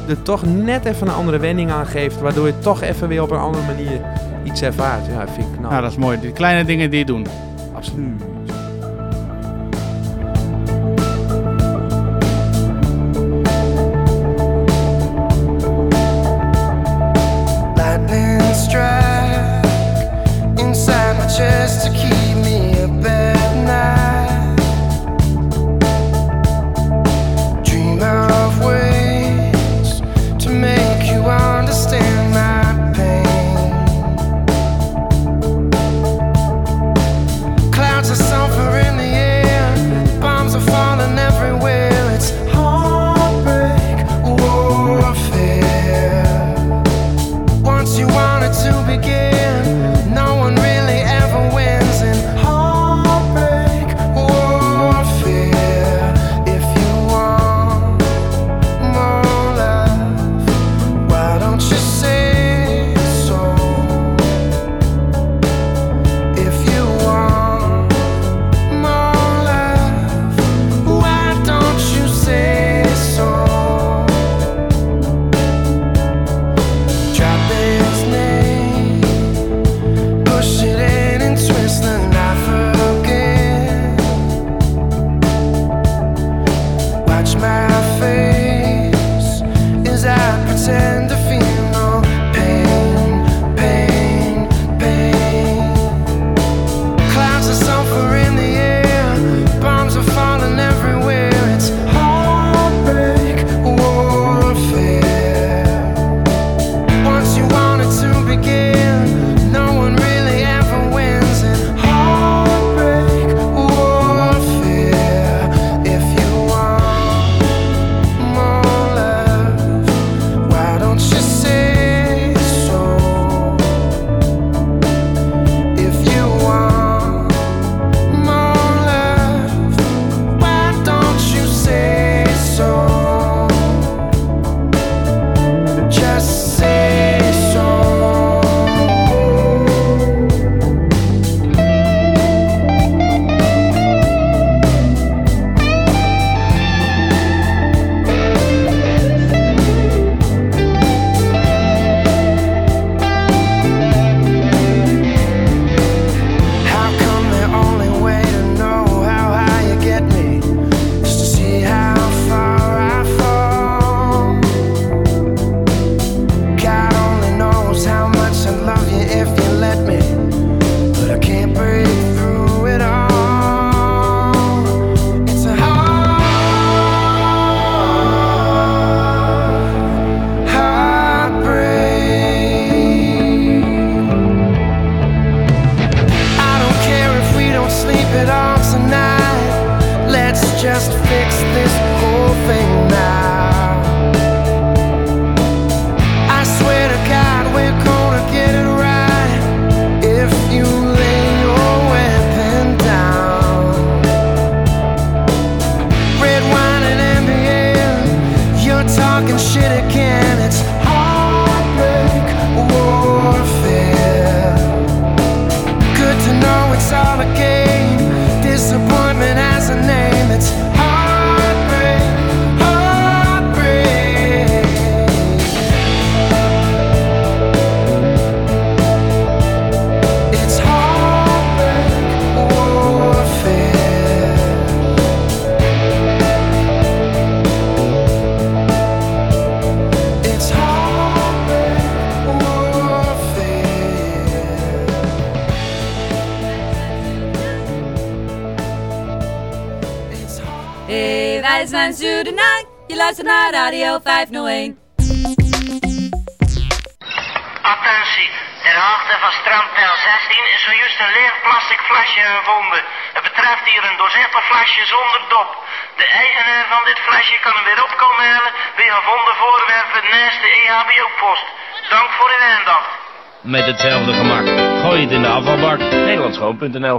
er toch net even een andere wending aan geeft. Waardoor je toch even weer op een andere manier iets ervaart. Ja, vind ik knap.
Nou, dat is mooi. Die kleine dingen die je doen.
Absoluut.
501.
Attentie, ter hoogte van strandpijl 16 is zojuist een leeg plastic flesje gevonden. Het betreft hier een doorzichtig flesje zonder dop. De eigenaar van dit flesje kan hem weer op komen halen bij gevonden voorwerpen naast de EHBO-post. Dank voor uw aandacht.
Met hetzelfde gemak. Gooi het in de afvalbak. Nederlandschoon.nl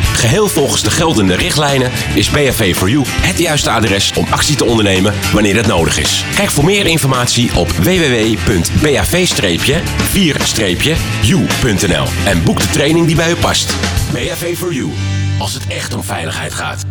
Geheel volgens de geldende richtlijnen is BHV for You het juiste adres om actie te ondernemen wanneer het nodig is. Kijk voor meer informatie op www.bav-4-u.nl en boek de training die bij u past. BHV for You, als het echt om veiligheid gaat.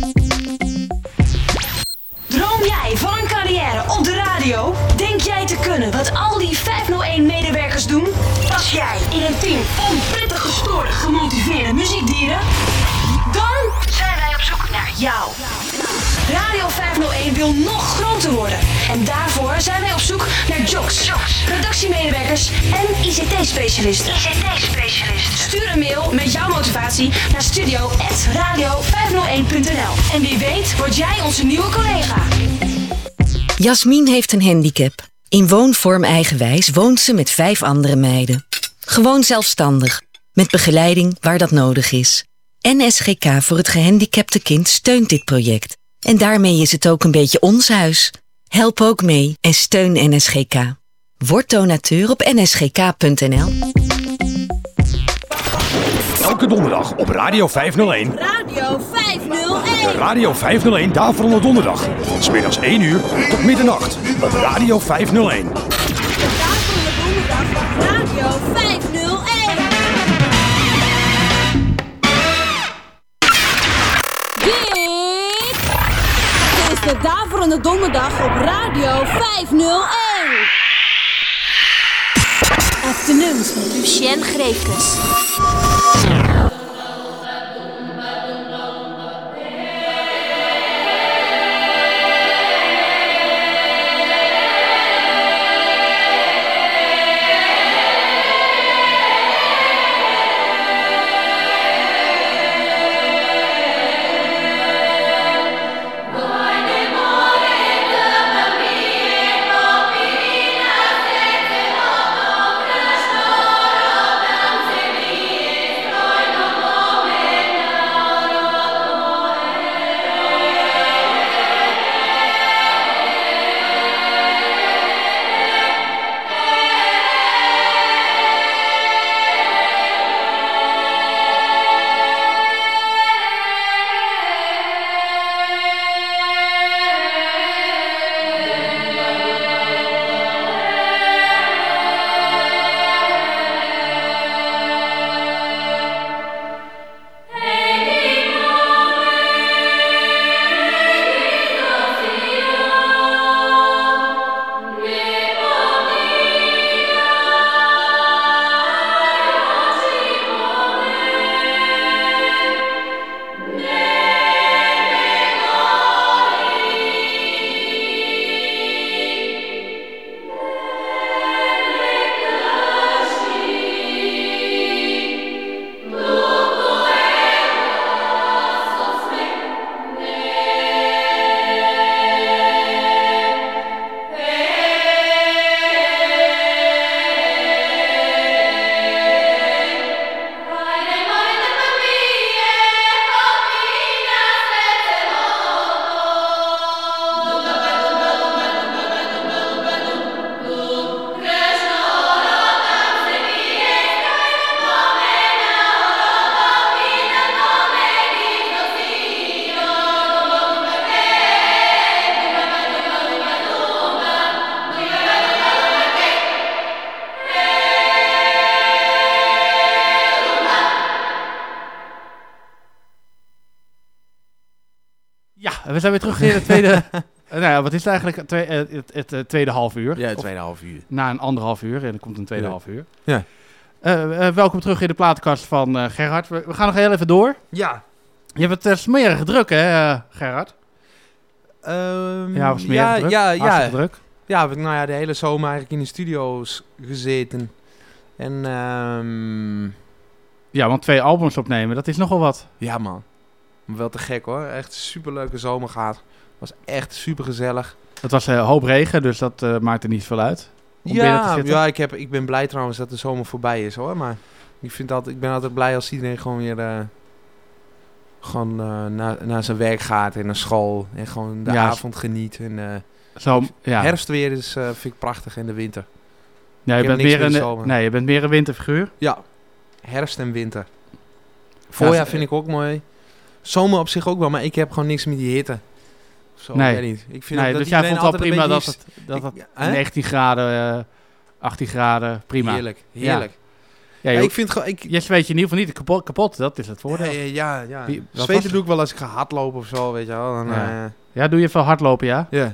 Jou. Radio 501 wil nog groter worden. En daarvoor zijn wij op zoek naar jocks, redactiemedewerkers en ICT-specialisten. ICT-specialisten. Stuur een mail met jouw motivatie naar studio.radio501.nl. En wie weet word jij onze nieuwe collega.
Jasmin heeft een handicap. In woonvorm eigenwijs woont ze met vijf andere meiden. Gewoon zelfstandig, met begeleiding waar dat nodig is. NSGK voor het gehandicapte kind steunt dit project. En daarmee is het ook een beetje ons huis. Help ook mee en steun NSGK. Word donateur op nsgk.nl.
Elke donderdag op Radio 501.
Radio 501.
De Radio 501 Daverende Donderdag. Van smiddags 1 uur tot middernacht op Radio 501.
Daverende Donderdag op Radio 501. Afternoons met Lucien Greefkes.
Zijn weer terug in het tweede... [LAUGHS] Nou ja, wat is het eigenlijk? Twee- eh, het, het, eh, tweede half uur.
Ja, het tweede half uur.
Na een anderhalf uur en er komt een tweede
Ja.
half uur.
Ja.
Eh, welkom terug in de platenkast van eh, Gerhard. We, we gaan nog heel even door.
Ja.
Je hebt het uh, smerige druk, hè, Gerhard?
Ehm,
Ja, was meer
ja,
druk?
ja,
druk?
Ja, we- nou ja, de hele zomer eigenlijk in de studio's gezeten. En ehm,
Ja, want twee albums opnemen, dat is nogal wat.
ja man, Maar wel te gek hoor. Echt superleuke zomer gehad. Was echt super gezellig.
Het was een hoop regen, dus dat eh, maakt er niet veel uit. Om
Ja, ja ik, heb, ik ben blij trouwens dat de zomer voorbij is hoor. Maar ik, vind altijd, ik ben altijd blij als iedereen gewoon weer eh, gewoon, eh, naar, naar zijn werk gaat en naar school. En gewoon de
Ja,
avond geniet. En, eh,
Zo, ja.
Herfstweer is, eh, vind ik prachtig en de winter.
Ja, je bent meer een, nee, je bent meer een winterfiguur.
Ja, herfst en winter. Voorjaar vind ik ook mooi. Zomer op zich ook wel, maar ik heb gewoon niks met die hitte. Zo,
nee,
ik weet niet. Ik vind
nee
ook dat
dus jij vond
een
prima dat het, dat het
hè?
19 graden, eh 18 graden, prima.
Heerlijk, heerlijk.
Ja,
ik vind gewoon... Ik,
je zweet je in ieder geval niet kapot, kapot dat is het voordeel.
ja, ja, ja. Zweten
het?
doe ik wel als ik ga hardlopen of zo, weet je wel. Dan,
Ja.
eh,
Ja, doe je veel hardlopen, ja?
ja.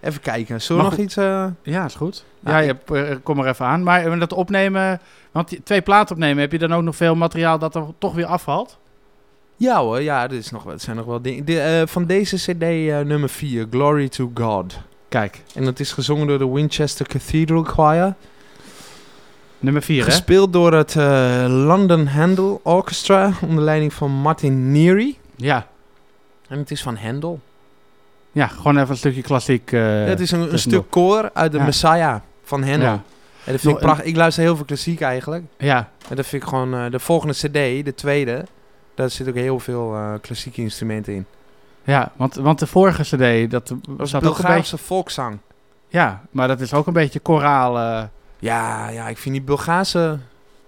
Even kijken. Zullen we nog iets... eh,
Ja, is goed.
Nou,
ja, je eh, kom er even aan. Maar eh, dat opnemen, want twee platen opnemen, heb je dan ook nog veel materiaal dat er toch weer afvalt?
Ja hoor, ja, er, is nog, wel- er zijn nog wel dingen. De, eh, van deze cd eh, nummer 4, Glory to God.
Kijk,
En dat is gezongen door de Winchester Cathedral Choir.
nummer 4 hè?
Gespeeld door het eh, London Handel Orchestra onder leiding van Martin Neary.
Ja.
En het is van Handel.
Ja, gewoon even een stukje klassiek. eh,
het is een, een
tussendoor.
stuk koor uit de
Ja.
Messiah van Handel.
Ja.
En dat vind
Nog
ik prachtig. Ik luister heel veel klassiek eigenlijk.
Ja,
En dat vind ik gewoon eh, de volgende cd, de tweede. Daar zit ook heel veel eh, klassieke instrumenten in.
ja want, want de vorige cd, dat
Dat was
zat ook een beetje...
Bulgaarse volkszang.
Ja, maar dat is ook een beetje koraal. eh,
Ja, ja, ik vind die Bulgaarse,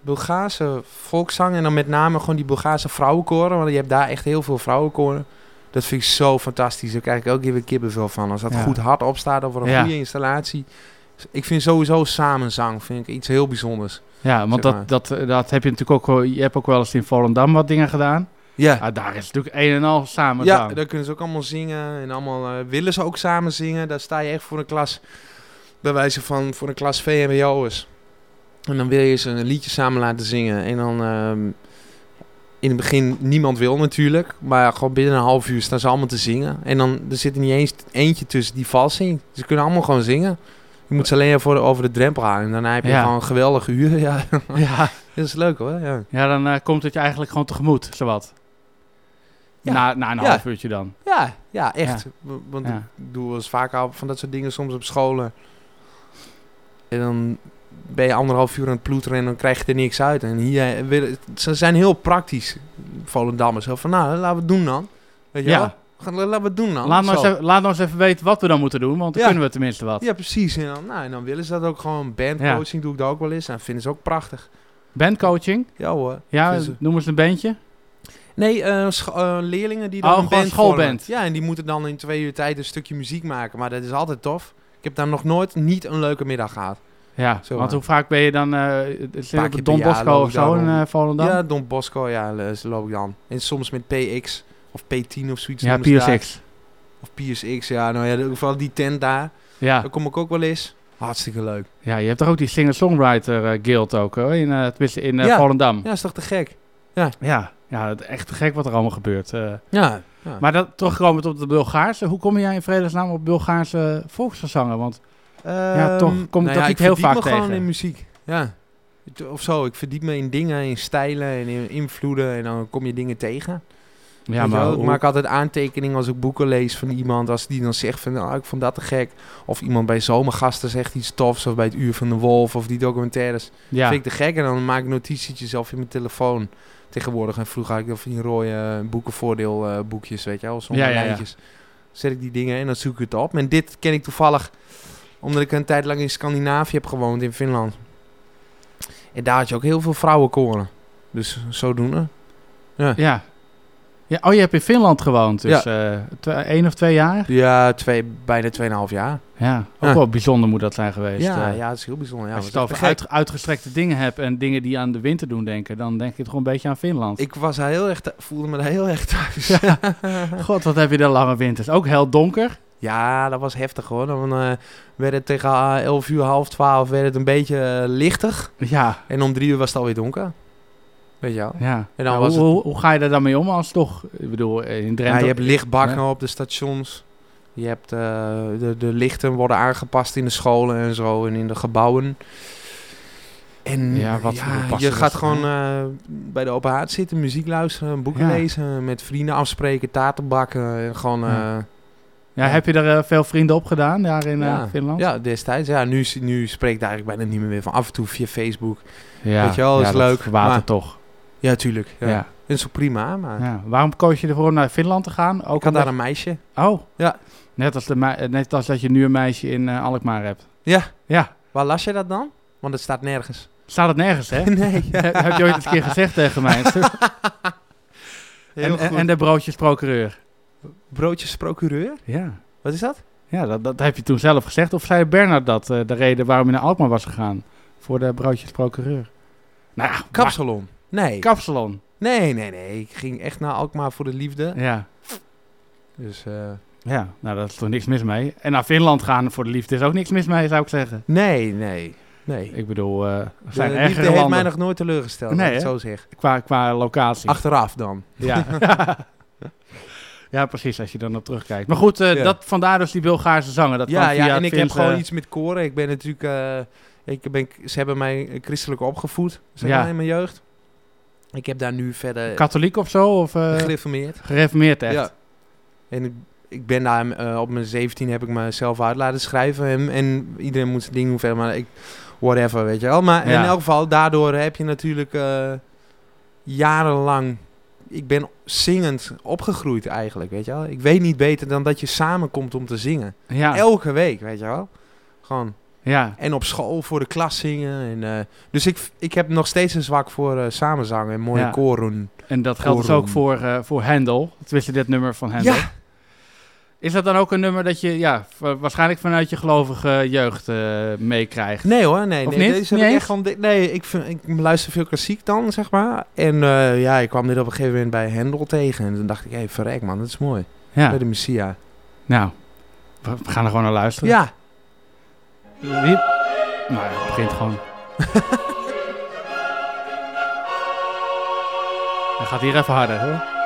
Bulgaarse volkszang en dan met name gewoon die Bulgaarse vrouwenkoren, want je hebt daar echt heel veel vrouwenkoren. Dat vind ik zo fantastisch. Daar krijg ik ook weer kippenvel van. Als dat
Ja.
goed hard opstaat over een
Ja.
goede installatie. Ik vind sowieso samenzang vind ik iets heel bijzonders.
ja, want
Zeg maar.
dat, dat, dat heb je natuurlijk ook. Je hebt ook wel eens in Volendam wat dingen gedaan.
Ja,
Ah, daar is natuurlijk een en al samen
ja daar kunnen ze ook allemaal zingen en allemaal eh, willen ze ook samen zingen. Daar sta je echt voor een klas, bij wijze van voor een klas VMBO'ers. En dan wil je ze een liedje samen laten zingen. En dan ehm, in het begin niemand wil natuurlijk. Maar gewoon binnen een half uur staan ze allemaal te zingen. En dan er zit er niet eens eentje tussen die vals zingt. Ze kunnen allemaal gewoon zingen. Je moet ze alleen even voor de- over de drempel halen. En daarna heb je
Ja.
gewoon geweldige uur. [LAUGHS] Ja, [LAUGHS]
Ja,
dat is leuk hoor. Ja,
ja dan eh, komt het je eigenlijk gewoon tegemoet, zowat.
Ja.
Na, na een half uurtje dan.
ja, ja echt. Want ik doe eens vaak al van dat soort dingen soms op scholen. En dan ben je anderhalf uur aan het ploeteren en dan krijg je er niks uit. En hier, eh, ze zijn heel praktisch, Volendammers. Zo van, nou, laten we het doen dan. Weet je
Ja.
wel? Gaan- Laten we het doen dan.
Laat nou,
Zo.
eens even, laat nou eens even weten wat we dan moeten doen, want dan
Ja.
kunnen we tenminste wat.
Ja, precies. En dan, nou, en dan willen ze dat ook gewoon. Bandcoaching doe ik dat ook wel eens. En dat vinden ze ook prachtig.
Bandcoaching?
Ja hoor.
Ja,
Vinden ze-
een bandje.
Nee, eh, eh, leerlingen die dan
Oh,
een band
schoolband.
vormen. Ja, en die moeten dan in twee uur tijd een stukje muziek maken. Maar dat is altijd tof. Ik heb daar nog nooit niet een leuke middag gehad.
Ja,
Zo,
want
maar.
hoe vaak ben je dan...
keer
Don Bosco of zo
daar
in Volendam?
Ja, Don Bosco, ja, loop ik dan. En soms met PX of P10 of zoiets.
Ja. PSX.
Of PSX, ja. Nou ja, in ieder geval die tent daar.
Ja.
Daar kom ik ook wel eens. Hartstikke leuk.
ja, je hebt toch ook die singer-songwriter eh, guild ook, hoor, in, tenminste in eh,
Ja.
Volendam.
Ja, is toch te gek?
Ja, ja, het is echt te gek wat er allemaal gebeurt. eh.
Ja. ja.
Maar dat, terugkomend op de Bulgaarse, hoe kom jij in vredesnaam op Bulgaarse volksgezangen? Want ja, toch
Ehm,
kom ik
nou
dat
ja,
niet heel
verdiep
vaak
me gewoon
tegen.
in muziek. Ja. Of zo, ik verdiep me in dingen, in stijlen en in invloeden en dan kom je dingen tegen.
Ja, maar
wel? ik maak altijd aantekeningen als ik boeken lees van iemand. Als die dan zegt van, nou, ik vond dat te gek. Of iemand bij zomergasten zegt iets tofs. Of bij het Uur van de Wolf of die documentaires.
ja.
Vind ik te gek. En dan maak ik notitietjes zelf in mijn telefoon tegenwoordig. En vroeger had ik van die rode eh, boekenvoordeel eh, boekjes, weet je wel. Zonder
Ja, ja, ja.
lijntjes. Zet ik die dingen en dan zoek ik het op. En dit ken ik toevallig omdat ik een tijd lang in Scandinavië heb gewoond, in Finland. En daar had je ook heel veel vrouwenkoren. Dus zodoende. Ja.
ja. Ja. Oh, je hebt in Finland gewoond, dus eh twe- één of twee jaar?
Ja, twee, bijna 2,5 jaar.
Ja, ook
Ja.
wel bijzonder moet dat zijn geweest.
Ja,
eh.
ja, het is heel bijzonder. Ja,
Als je het
echt
over uit, uitgestrekte dingen hebt en dingen die aan de winter doen denken, dan denk je toch een beetje aan Finland.
Ik was heel erg, thu- voelde me daar heel erg thuis.
Ja. [LAUGHS] God, wat heb je daar lange winters. Ook heel donker.
Ja, dat was heftig hoor. Dan eh, werd het tegen eh, 11 uur, half 12 werd het een beetje eh, lichtig.
Ja,
En om drie uur was het alweer donker. Weet je wel?
Ja.
En dan
Nou,
was
hoe,
het,
hoe, hoe ga je daar dan mee om als toch, ik bedoel, eh, in Drenthe...
ja, je hebt lichtbakken
Ja.
op de stations. Je hebt, eh, de, de lichten worden aangepast in de scholen en zo en in de gebouwen. En
Ja, wat
je gaat gewoon eh, bij de open haard zitten, muziek luisteren, boeken
Ja.
lezen, met vrienden afspreken, taarten bakken. En gewoon,
Ja. Ja, heb je er veel vrienden op gedaan, daar in Finland?
Ja, destijds. Ja, nu, nu spreek ik daar eigenlijk bijna niet meer van. Af en toe via Facebook.
Ja,
Weet je wel,
ja,
is
dat
leuk. maar-
toch.
Ja, tuurlijk. Ja.
Ja.
Dat is ook prima, maar...
Ja. Waarom koos je ervoor om naar Finland te gaan? Ook
Ik had daar een meisje.
Oh.
Ja.
Net als, de eh, net als dat je nu een meisje in eh, Alkmaar hebt.
Ja.
Ja.
Waar las je dat dan? Want het staat nergens.
Staat het nergens, hè? [LAUGHS]
Nee. [LAUGHS]
Heb je ooit eens een keer gezegd tegen mij? [LAUGHS] En,
goed.
en de broodjesprocureur.
Broodjesprocureur?
Ja.
Wat is dat?
Ja, dat, dat heb je toen zelf gezegd. Of zei Bernard dat, eh, de reden waarom je naar Alkmaar was gegaan? Voor de broodjesprocureur. Nou ja,
Kapsalon. Nee.
Kapsalon.
Nee, nee, nee. Ik ging echt naar Alkmaar voor de liefde.
Ja.
Dus, eh,
Ja, nou, daar is toch niks mis mee. En naar Finland gaan voor de liefde is ook niks mis mee, zou ik zeggen.
Nee, nee, nee.
Ik bedoel, eh er
de
zijn
liefde heeft
landen.
mij nog nooit teleurgesteld,
Nee,
ik zo zeg.
Qua, qua locatie.
Achteraf dan.
Ja. [LAUGHS] [LAUGHS] ja, precies, als je dan op terugkijkt. Maar goed, eh,
Ja.
dat, vandaar dus die Bulgaarse zanger. Dat
ja, ja, en ik heb gewoon iets met koren. Ik ben natuurlijk... ik ben, ze hebben mij christelijk opgevoed, zeg
Ja.
in mijn jeugd. Ik heb daar nu verder...
Katholiek of zo? Of, eh,
Gereformeerd.
Gereformeerd, echt?
Ja. En ik, ik ben daar... eh, op mijn 17 heb ik mezelf uit laten schrijven. En, en iedereen moet zijn ding doen verder. Maar ik... Whatever, weet je wel. Maar
Ja.
in elk geval, daardoor heb je natuurlijk eh, jarenlang... Ik ben zingend opgegroeid eigenlijk, weet je wel. Ik weet niet beter dan dat je samenkomt om te zingen.
Ja.
Elke week, weet je wel. Gewoon.
Ja.
En op school voor de klas zingen. En, eh, dus ik, ik heb nog steeds een zwak voor eh samenzang en mooie
Ja.
koren.
En dat geldt dus ook voor, eh voor Handel. Tenminste, dit nummer van Handel.
Ja.
Is dat dan ook een nummer dat je ja, wa- waarschijnlijk vanuit je gelovige jeugd meekrijgt?
Nee hoor, nee.
Of
nee
niet?
Deze heb ik echt nee, ik, vind, ik luister veel klassiek dan, zeg maar. En ja, ik kwam dit op een gegeven moment bij Hendel tegen. En toen dacht ik, hé, hey, verrek man, dat is mooi.
Ja.
Bij de Messia.
Nou, we gaan er gewoon naar luisteren.
Ja.
Wie? Nou, ja, het begint gewoon. [LAUGHS] Hij gaat hier even harder, hoor.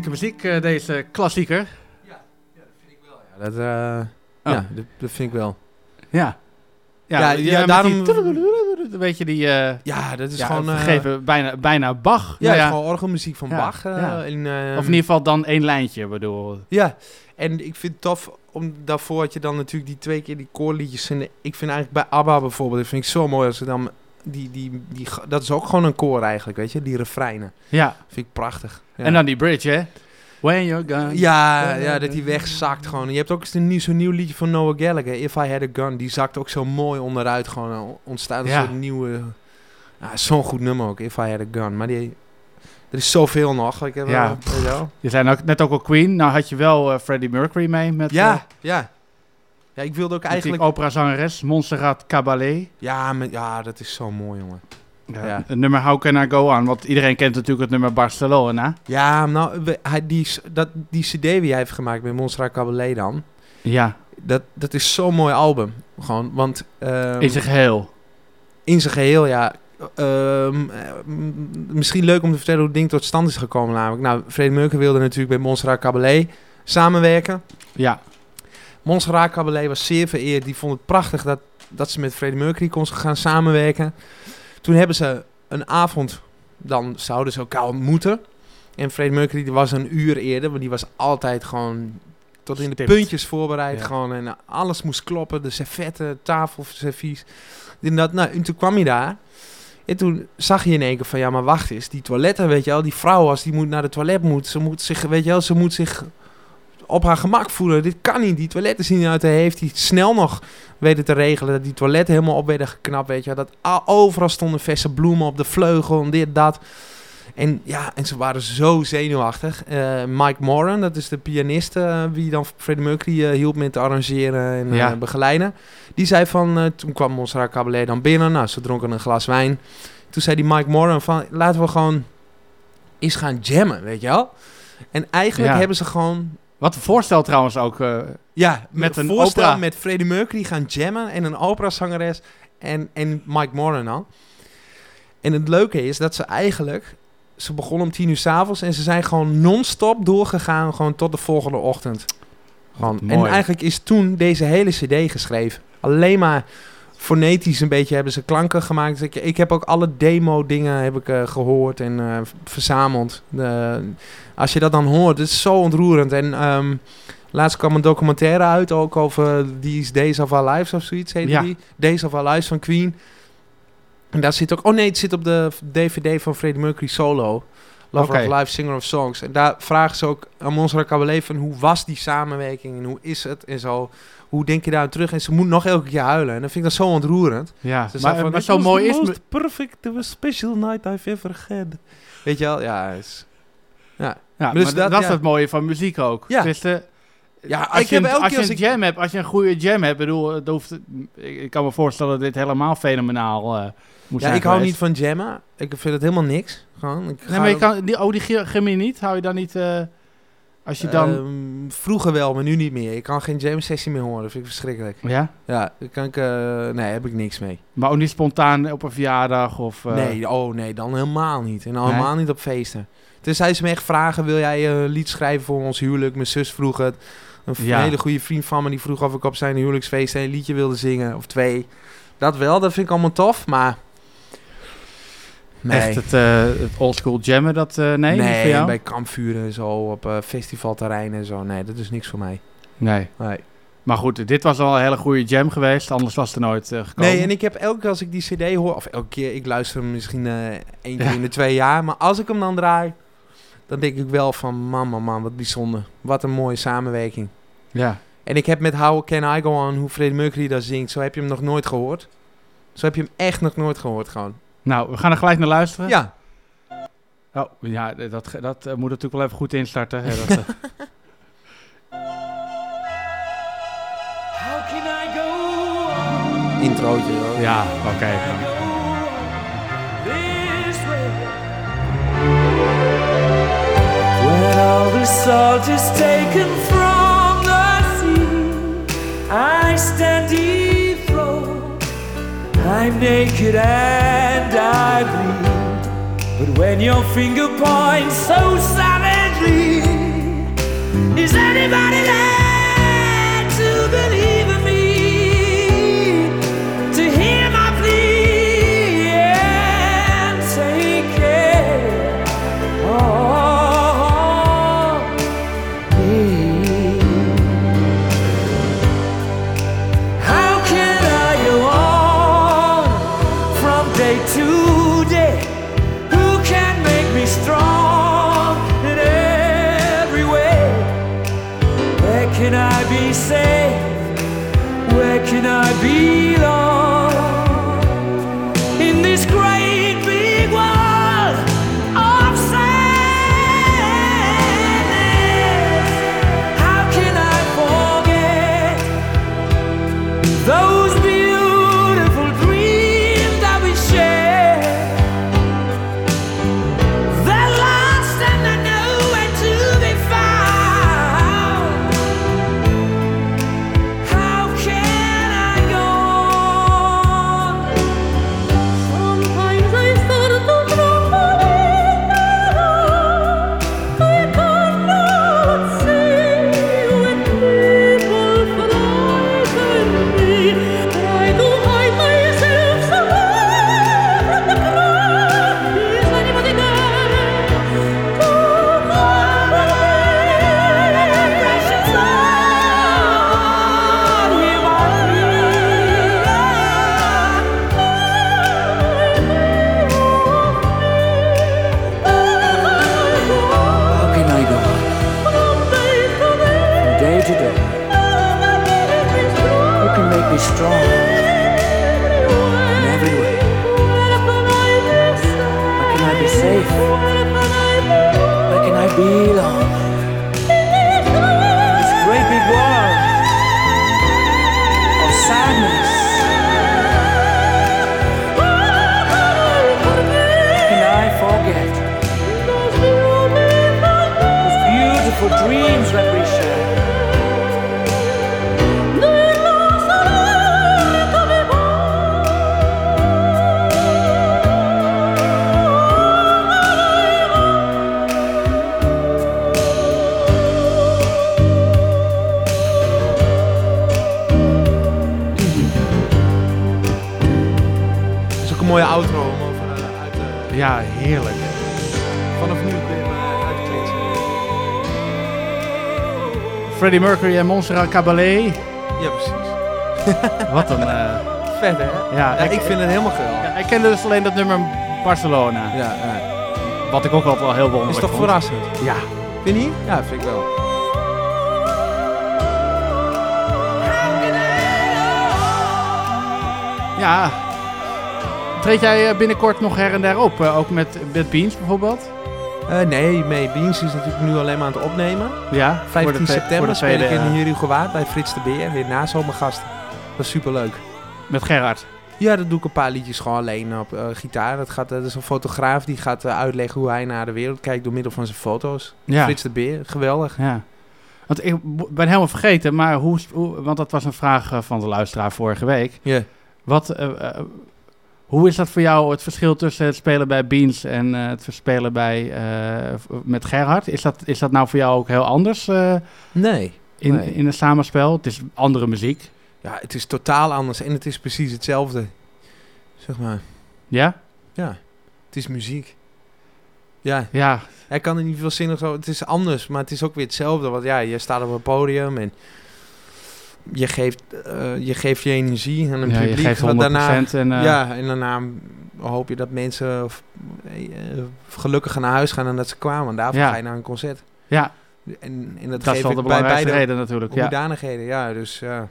Klassieke muziek, eh, deze klassieker.
Ja, dat, eh, ja, dat, dat vind ik wel.
Ja. Ja,
Ja,
ja,
ja, daarom-
die- Weet je, die... eh,
Ja, dat is gewoon, eh,
Gegeven, bijna, bijna Bach.
Ja,
Nou
het is gewoon orgelmuziek van
Ja,
Bach. eh,
ja.
in,
of in ieder geval dan één lijntje, bedoel.
Ja, en ik vind het tof, om, daarvoor had je dan natuurlijk die twee keer die koorliedjes. En ik vind eigenlijk bij ABBA bijvoorbeeld, dat vind ik zo mooi als ze dan... Die, die, die, dat is ook gewoon een koor eigenlijk, weet je, die refreinen.
Ja.
Vind ik prachtig. Ja.
En dan die bridge, hè? When you're gone.
Ja, ja, dat die wegzakt gewoon. Je hebt ook eens een nieuw, zo'n nieuw liedje van Noah Gallagher, If I Had A Gun. Die zakt ook zo mooi onderuit gewoon. Er ontstaat een
Ja.
soort nieuwe... Ja, zo'n goed nummer ook, If I Had A Gun. Maar die... Er is zoveel nog. Ik heb
Ja,
wel- je.
Je zei ook, net ook al Queen. Nou had je wel eh, Freddie Mercury mee met...
Ja,
eh,
ja. Ja, ik wilde ook eigenlijk...
operazangeres, Montserrat Caballé.
Ja, maar, ja, dat is zo mooi, jongen.
Ja.
Ja.
Het nummer How Can I Go On? Want iedereen kent natuurlijk het nummer Barcelona.
Ja, nou, we- hij, die, dat, die cd die hij heeft gemaakt met Montserrat Caballé dan...
Ja.
Dat, dat is zo'n mooi album. Gewoon, want... ehm,
In zijn geheel.
In zijn geheel, ja. Ehm, eh, misschien leuk om te vertellen hoe het ding tot stand is gekomen namelijk. Nou, Freddie Mercury wilde natuurlijk met Montserrat Caballé samenwerken.
Ja.
Montserrat Caballé was zeer vereerd. Die vond het prachtig dat, dat ze met Freddie Mercury kon gaan samenwerken. Toen hebben ze een avond, dan zouden ze elkaar ontmoeten. En Freddie Mercury die was een uur eerder, maar die was altijd gewoon tot in de
Stipt.
puntjes voorbereid.
Ja.
Gewoon, en alles moest kloppen, de servetten, tafelservies. En dat. Nou, en toen kwam hij daar. En toen zag je in één keer van, ja, maar wacht eens, die toiletten, weet je wel, die vrouw als die moet naar de toilet moet, ze moet zich, weet je wel, ze moet zich op haar gemak voelen. Dit kan niet, die toiletten zien eruit. Hij heeft hij snel nog weten te regelen dat die toiletten helemaal op werden geknapt, weet je. Dat overal stonden verse bloemen op de vleugel en dit, dat. En ja, en ze waren zo zenuwachtig. Eh, Mike Moran, dat is de pianist eh, wie dan Freddie Mercury eh, hielp met te arrangeren en eh,
Ja.
begeleiden. Die zei van, toen kwam Montserrat Caballé dan binnen. Nou, ze dronken een glas wijn. Toen zei die Mike Moran van, laten we gewoon eens gaan jammen, weet je wel. En eigenlijk
Ja.
hebben ze gewoon...
Wat een voorstel trouwens ook. eh,
Ja,
met een
voorstel
opera.
met Freddie Mercury gaan jammen en een operazangeres. en, en Mike Moran En het leuke is dat ze eigenlijk... Ze begonnen om tien uur s'avonds en ze zijn gewoon non-stop doorgegaan, gewoon tot de volgende ochtend. Gewoon. En eigenlijk is toen deze hele cd geschreven. Alleen maar fonetisch een beetje hebben ze klanken gemaakt. Dus ik, ik heb ook alle demo dingen heb ik, eh, gehoord en eh, verzameld. De- als je dat dan hoort, het is zo ontroerend. En ehm, laatst kwam een documentaire uit ook over die is Days of Our Lives of zoiets heet
Ja.
die. Days of Our Lives van Queen. En daar zit ook... Oh nee, het zit op de DVD van Freddie Mercury solo. Love of Life, Singer of Songs. En daar vragen ze ook aan Monserrat Caballé van hoe was die samenwerking en hoe is het en zo. Hoe denk je daar aan terug? En ze moet nog elke keer huilen. En dan vind ik dat zo ontroerend.
Ja,
Ze
maar-
van,
maar
"It
zo mooi is
most perfect, special night I've ever had. Weet je wel? Ja, is... Ja,
Ja,
Dus
maar dat, is
ja.
het mooie van muziek ook.
Ja.
Is de-
Ja,
als
ik
je,
heb elke
als
keer
je een
ik-
jam hebt, als je een goede jam hebt, bedoel, het hoeft, ik, kan me voorstellen dat dit helemaal fenomenaal eh moet
Ja,
zijn
ik hou
geweest.
niet van jammen. Ik vind het helemaal niks. Gewoon, ik
Nee, maar je
ook-
kan, die, oh, die chemie niet? Hou je dan niet, eh, als je dan...
Ehm, vroeger wel, maar nu niet meer. Ik kan geen jam sessie meer horen. Dat vind ik verschrikkelijk.
Ja?
Ja, daar kan ik... eh, nee, heb ik niks mee.
maar ook niet spontaan op een verjaardag of... eh,
Nee, oh nee, dan helemaal niet. En
Nee?
helemaal niet op feesten. Tenzij ze me echt vragen, wil jij een lied schrijven voor ons huwelijk? Mijn zus vroeg het. Een
Ja.
hele goede vriend van me die vroeg of ik op zijn huwelijksfeest een liedje wilde zingen. Of twee. Dat wel, dat vind ik allemaal tof, maar... Nee.
Echt het, eh het oldschool jammen, dat... eh, nee, voor
nee,
jou?
bij kampvuren en zo, op eh, festivalterreinen en zo. Nee, dat is niks voor mij.
Nee.
Nee.
Maar goed, dit was al een hele goede jam geweest, anders was het er nooit gekomen.
Nee, en ik heb elke keer als ik die cd hoor, of elke keer, ik luister hem misschien één keer
Ja.
in de twee jaar, maar als ik hem dan draai, dan denk ik wel van, man, man, man, wat bijzonder. Wat een mooie samenwerking.
Ja.
En ik heb met How Can I Go On, hoe Freddie Mercury dat zingt, zo heb je hem nog nooit gehoord. Zo heb je hem echt nog nooit gehoord, gewoon.
Nou, we gaan er gelijk naar luisteren.
Ja.
Oh, ja, dat, dat eh, moet natuurlijk wel even goed instarten. Hè, dat, eh. [LAUGHS]
How can I go on
Introotje. hoor.
ja, oké.
When all the salt is taken from the sea, I stand dethroned. I'm naked and I bleed. But when your finger points so savagely, is anybody there
Freddie Mercury en Montserrat Caballé.
Ja, precies. [LAUGHS]
Wat een...
Vet, hè?
Ja,
Ja, ik vind het helemaal geweldig.
Ja, ik kende dus alleen dat nummer Barcelona.
Ja.
Wat ik ook altijd wel heel wonderlijk
Is toch
vond.
verrassend?
Ja.
Vind je? Ja, vind ik wel.
Ja. Treed jij eh, binnenkort nog her en der op? eh, ook met, met Beans bijvoorbeeld?
Eh, nee, mee Beans is natuurlijk nu alleen maar aan het opnemen.
Ja, voor
15
de twe- voor
september speel ik in
eh,
Herugewaard bij Frits de Beer. Weer na zomergasten. Dat is superleuk.
Met Gerard?
Ja, dat doe ik een paar liedjes gewoon alleen op eh, gitaar. Dat, gaat, dat is een fotograaf die gaat uitleggen hoe hij naar de wereld kijkt door middel van zijn foto's.
Ja.
Frits de Beer, geweldig.
Ja. Want ik ben helemaal vergeten, maar hoe, hoe want dat was een vraag van de luisteraar vorige week.
Ja.
Wat, hoe is dat voor jou het verschil tussen het spelen bij Beans en eh, het spelen bij, eh, met Gerhard? Is dat, is dat nou voor jou ook heel anders eh,
Nee.
in,
Nee.
in een samenspel? Het is andere muziek.
Ja, het is totaal anders en het is precies hetzelfde. Zeg maar.
Ja?
Ja, het is muziek. Ja.
Ja.
Hij kan er niet veel zinnig zo. Het is anders, maar het is ook weer hetzelfde. Want ja, je staat op een podium en je geeft, eh, je, geeft je energie aan een
Ja, je
publiek.
geeft
wat daarna,
100% en, eh,
ja, en daarna hoop je dat mensen eh, gelukkig naar huis gaan en dat ze kwamen. En daarvoor
Ja.
ga je naar een concert.
Ja.
En, en dat,
Dat is wel
ik
de
bij
belangrijkste
beide
reden natuurlijk, ja.
hoedanigheden. Ja, dus ja.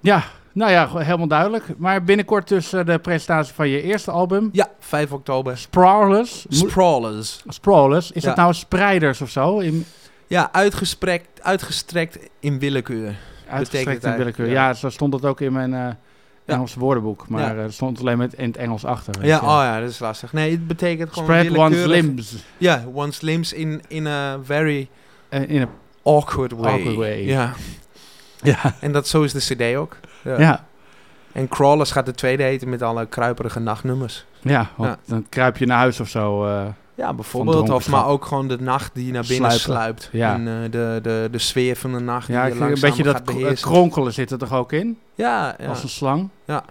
Ja, nou ja, helemaal duidelijk. Maar binnenkort dus eh, de presentatie van je eerste album.
Ja, 5 oktober.
Sprawlers.
Sprawlers.
Sprawlers. Is
Ja.
dat nou spreiders of zo? In,
Ja, uitgestrekt, uitgestrekt in willekeur.
uitgestrekt in willekeur.
eigenlijk,
Ja. zo stond het ook in mijn eh Engelse woordenboek. Maar
Ja.
eh, er stond alleen met in het Engels achter.
Ja, oh ja, dat is lastig. Nee, het betekent gewoon
Spread one's
willekeurig-
limbs.
Ja, one's limbs in, in a very
in a
awkward way.
awkward way.
Ja.
Ja.
En dat, zo is de cd ook.
Ja.
En Crawlers gaat de tweede heten met alle kruiperige nachtnummers.
Ja, want dan kruip je naar huis of zo. eh,
Ja, bijvoorbeeld. Of maar ook gewoon de nacht die naar binnen sluipt.
Ja.
En eh, de, de, de sfeer van de nacht
Ja,
die je
een beetje dat
beheersen.
kronkelen zit er toch ook in?
Ja, ja.
Als een slang.
Ja.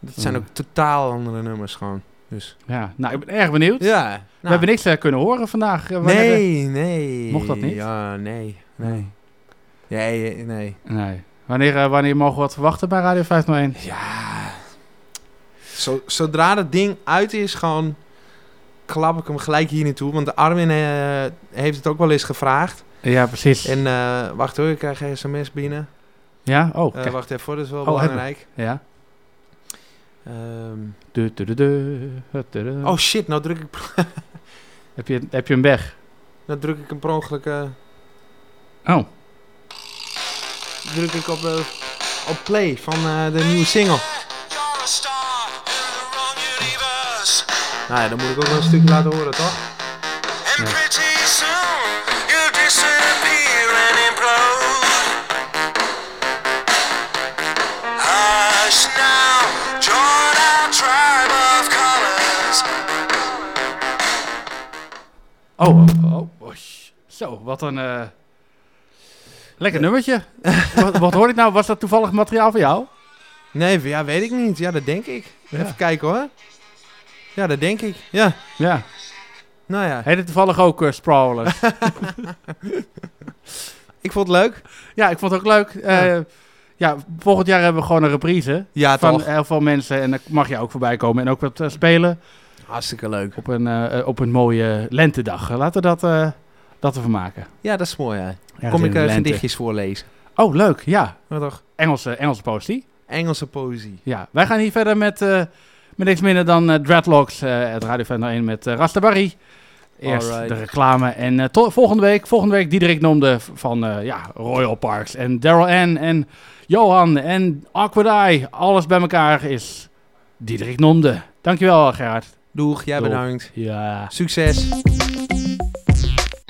Dat zijn ook totaal andere nummers gewoon. Dus.
Ja, nou, ik ben erg benieuwd.
Ja,
We
nou.
hebben niks eh, kunnen horen vandaag. eh,
Nee, nee.
Mocht dat niet?
Ja, nee. Nee. Nee, nee.
Nee. Wanneer, wanneer mogen we wat verwachten bij Radio 501?
Ja. Zo, zodra dat ding uit is, gewoon klap ik hem gelijk hier naartoe. Want Armin eh, heeft het ook wel eens gevraagd.
Ja, precies.
En eh, wacht hoor, ik krijg een sms binnen.
Ja? Oh,
Eh, wacht even hoor, dat is wel
Oh, hebben.
belangrijk.
Ja.
Ehm,
Du- du- du- du- du- du- du.
oh shit, nou druk ik, [LAUGHS]
Heb je, heb je hem weg?
nou druk ik hem per ongeluk... eh,
Oh.
druk ik op, op play van eh, de nieuwe single. Nou ja, dan moet ik ook wel een stukje laten horen, toch?
Oh, oh, oh, oh, Zo, wat een... eh, Lekker nummertje. [LAUGHS] wat, wat hoor ik nou? Was dat toevallig materiaal voor jou?
Nee, ja, weet ik niet. Ja, dat denk ik.
Ja.
Even kijken hoor. Ja, dat denk ik. Ja.
Ja.
Nou ja.
Heet het toevallig ook eh, Sprawlers? [LAUGHS]
ik vond het leuk.
Ja, ik vond het ook leuk. Eh, ja. volgend jaar hebben we gewoon een reprise.
Ja,
van
toch?
heel veel mensen. En dan mag je ook voorbij komen en ook wat eh, spelen.
Hartstikke leuk.
Op een, eh, eh, op een mooie lentedag. Eh, Laten we dat, eh dat ervan maken.
Ja, dat is mooi hè.
Ergens
Kom ik
de
eh,
lente.
gedichtjes voorlezen.
Oh, leuk. Ja.
Ja, toch?
Engelse, Engelse poëzie.
Engelse poëzie.
Ja, wij gaan hier verder met, eh, met niks minder dan eh, Dreadlocks. eh het Radio 1 met uh, Rastabarry. Eerst
Alright.
de reclame. En eh, tot volgende week. Volgende week Diederik noemde van eh, ja, Royal Parks. En Daryl Ann en Johan en Eye. Alles bij elkaar is Diederik Nomde. Dankjewel Gerard.
Doeg, jij
Doeg.
bedankt.
Ja.
Succes.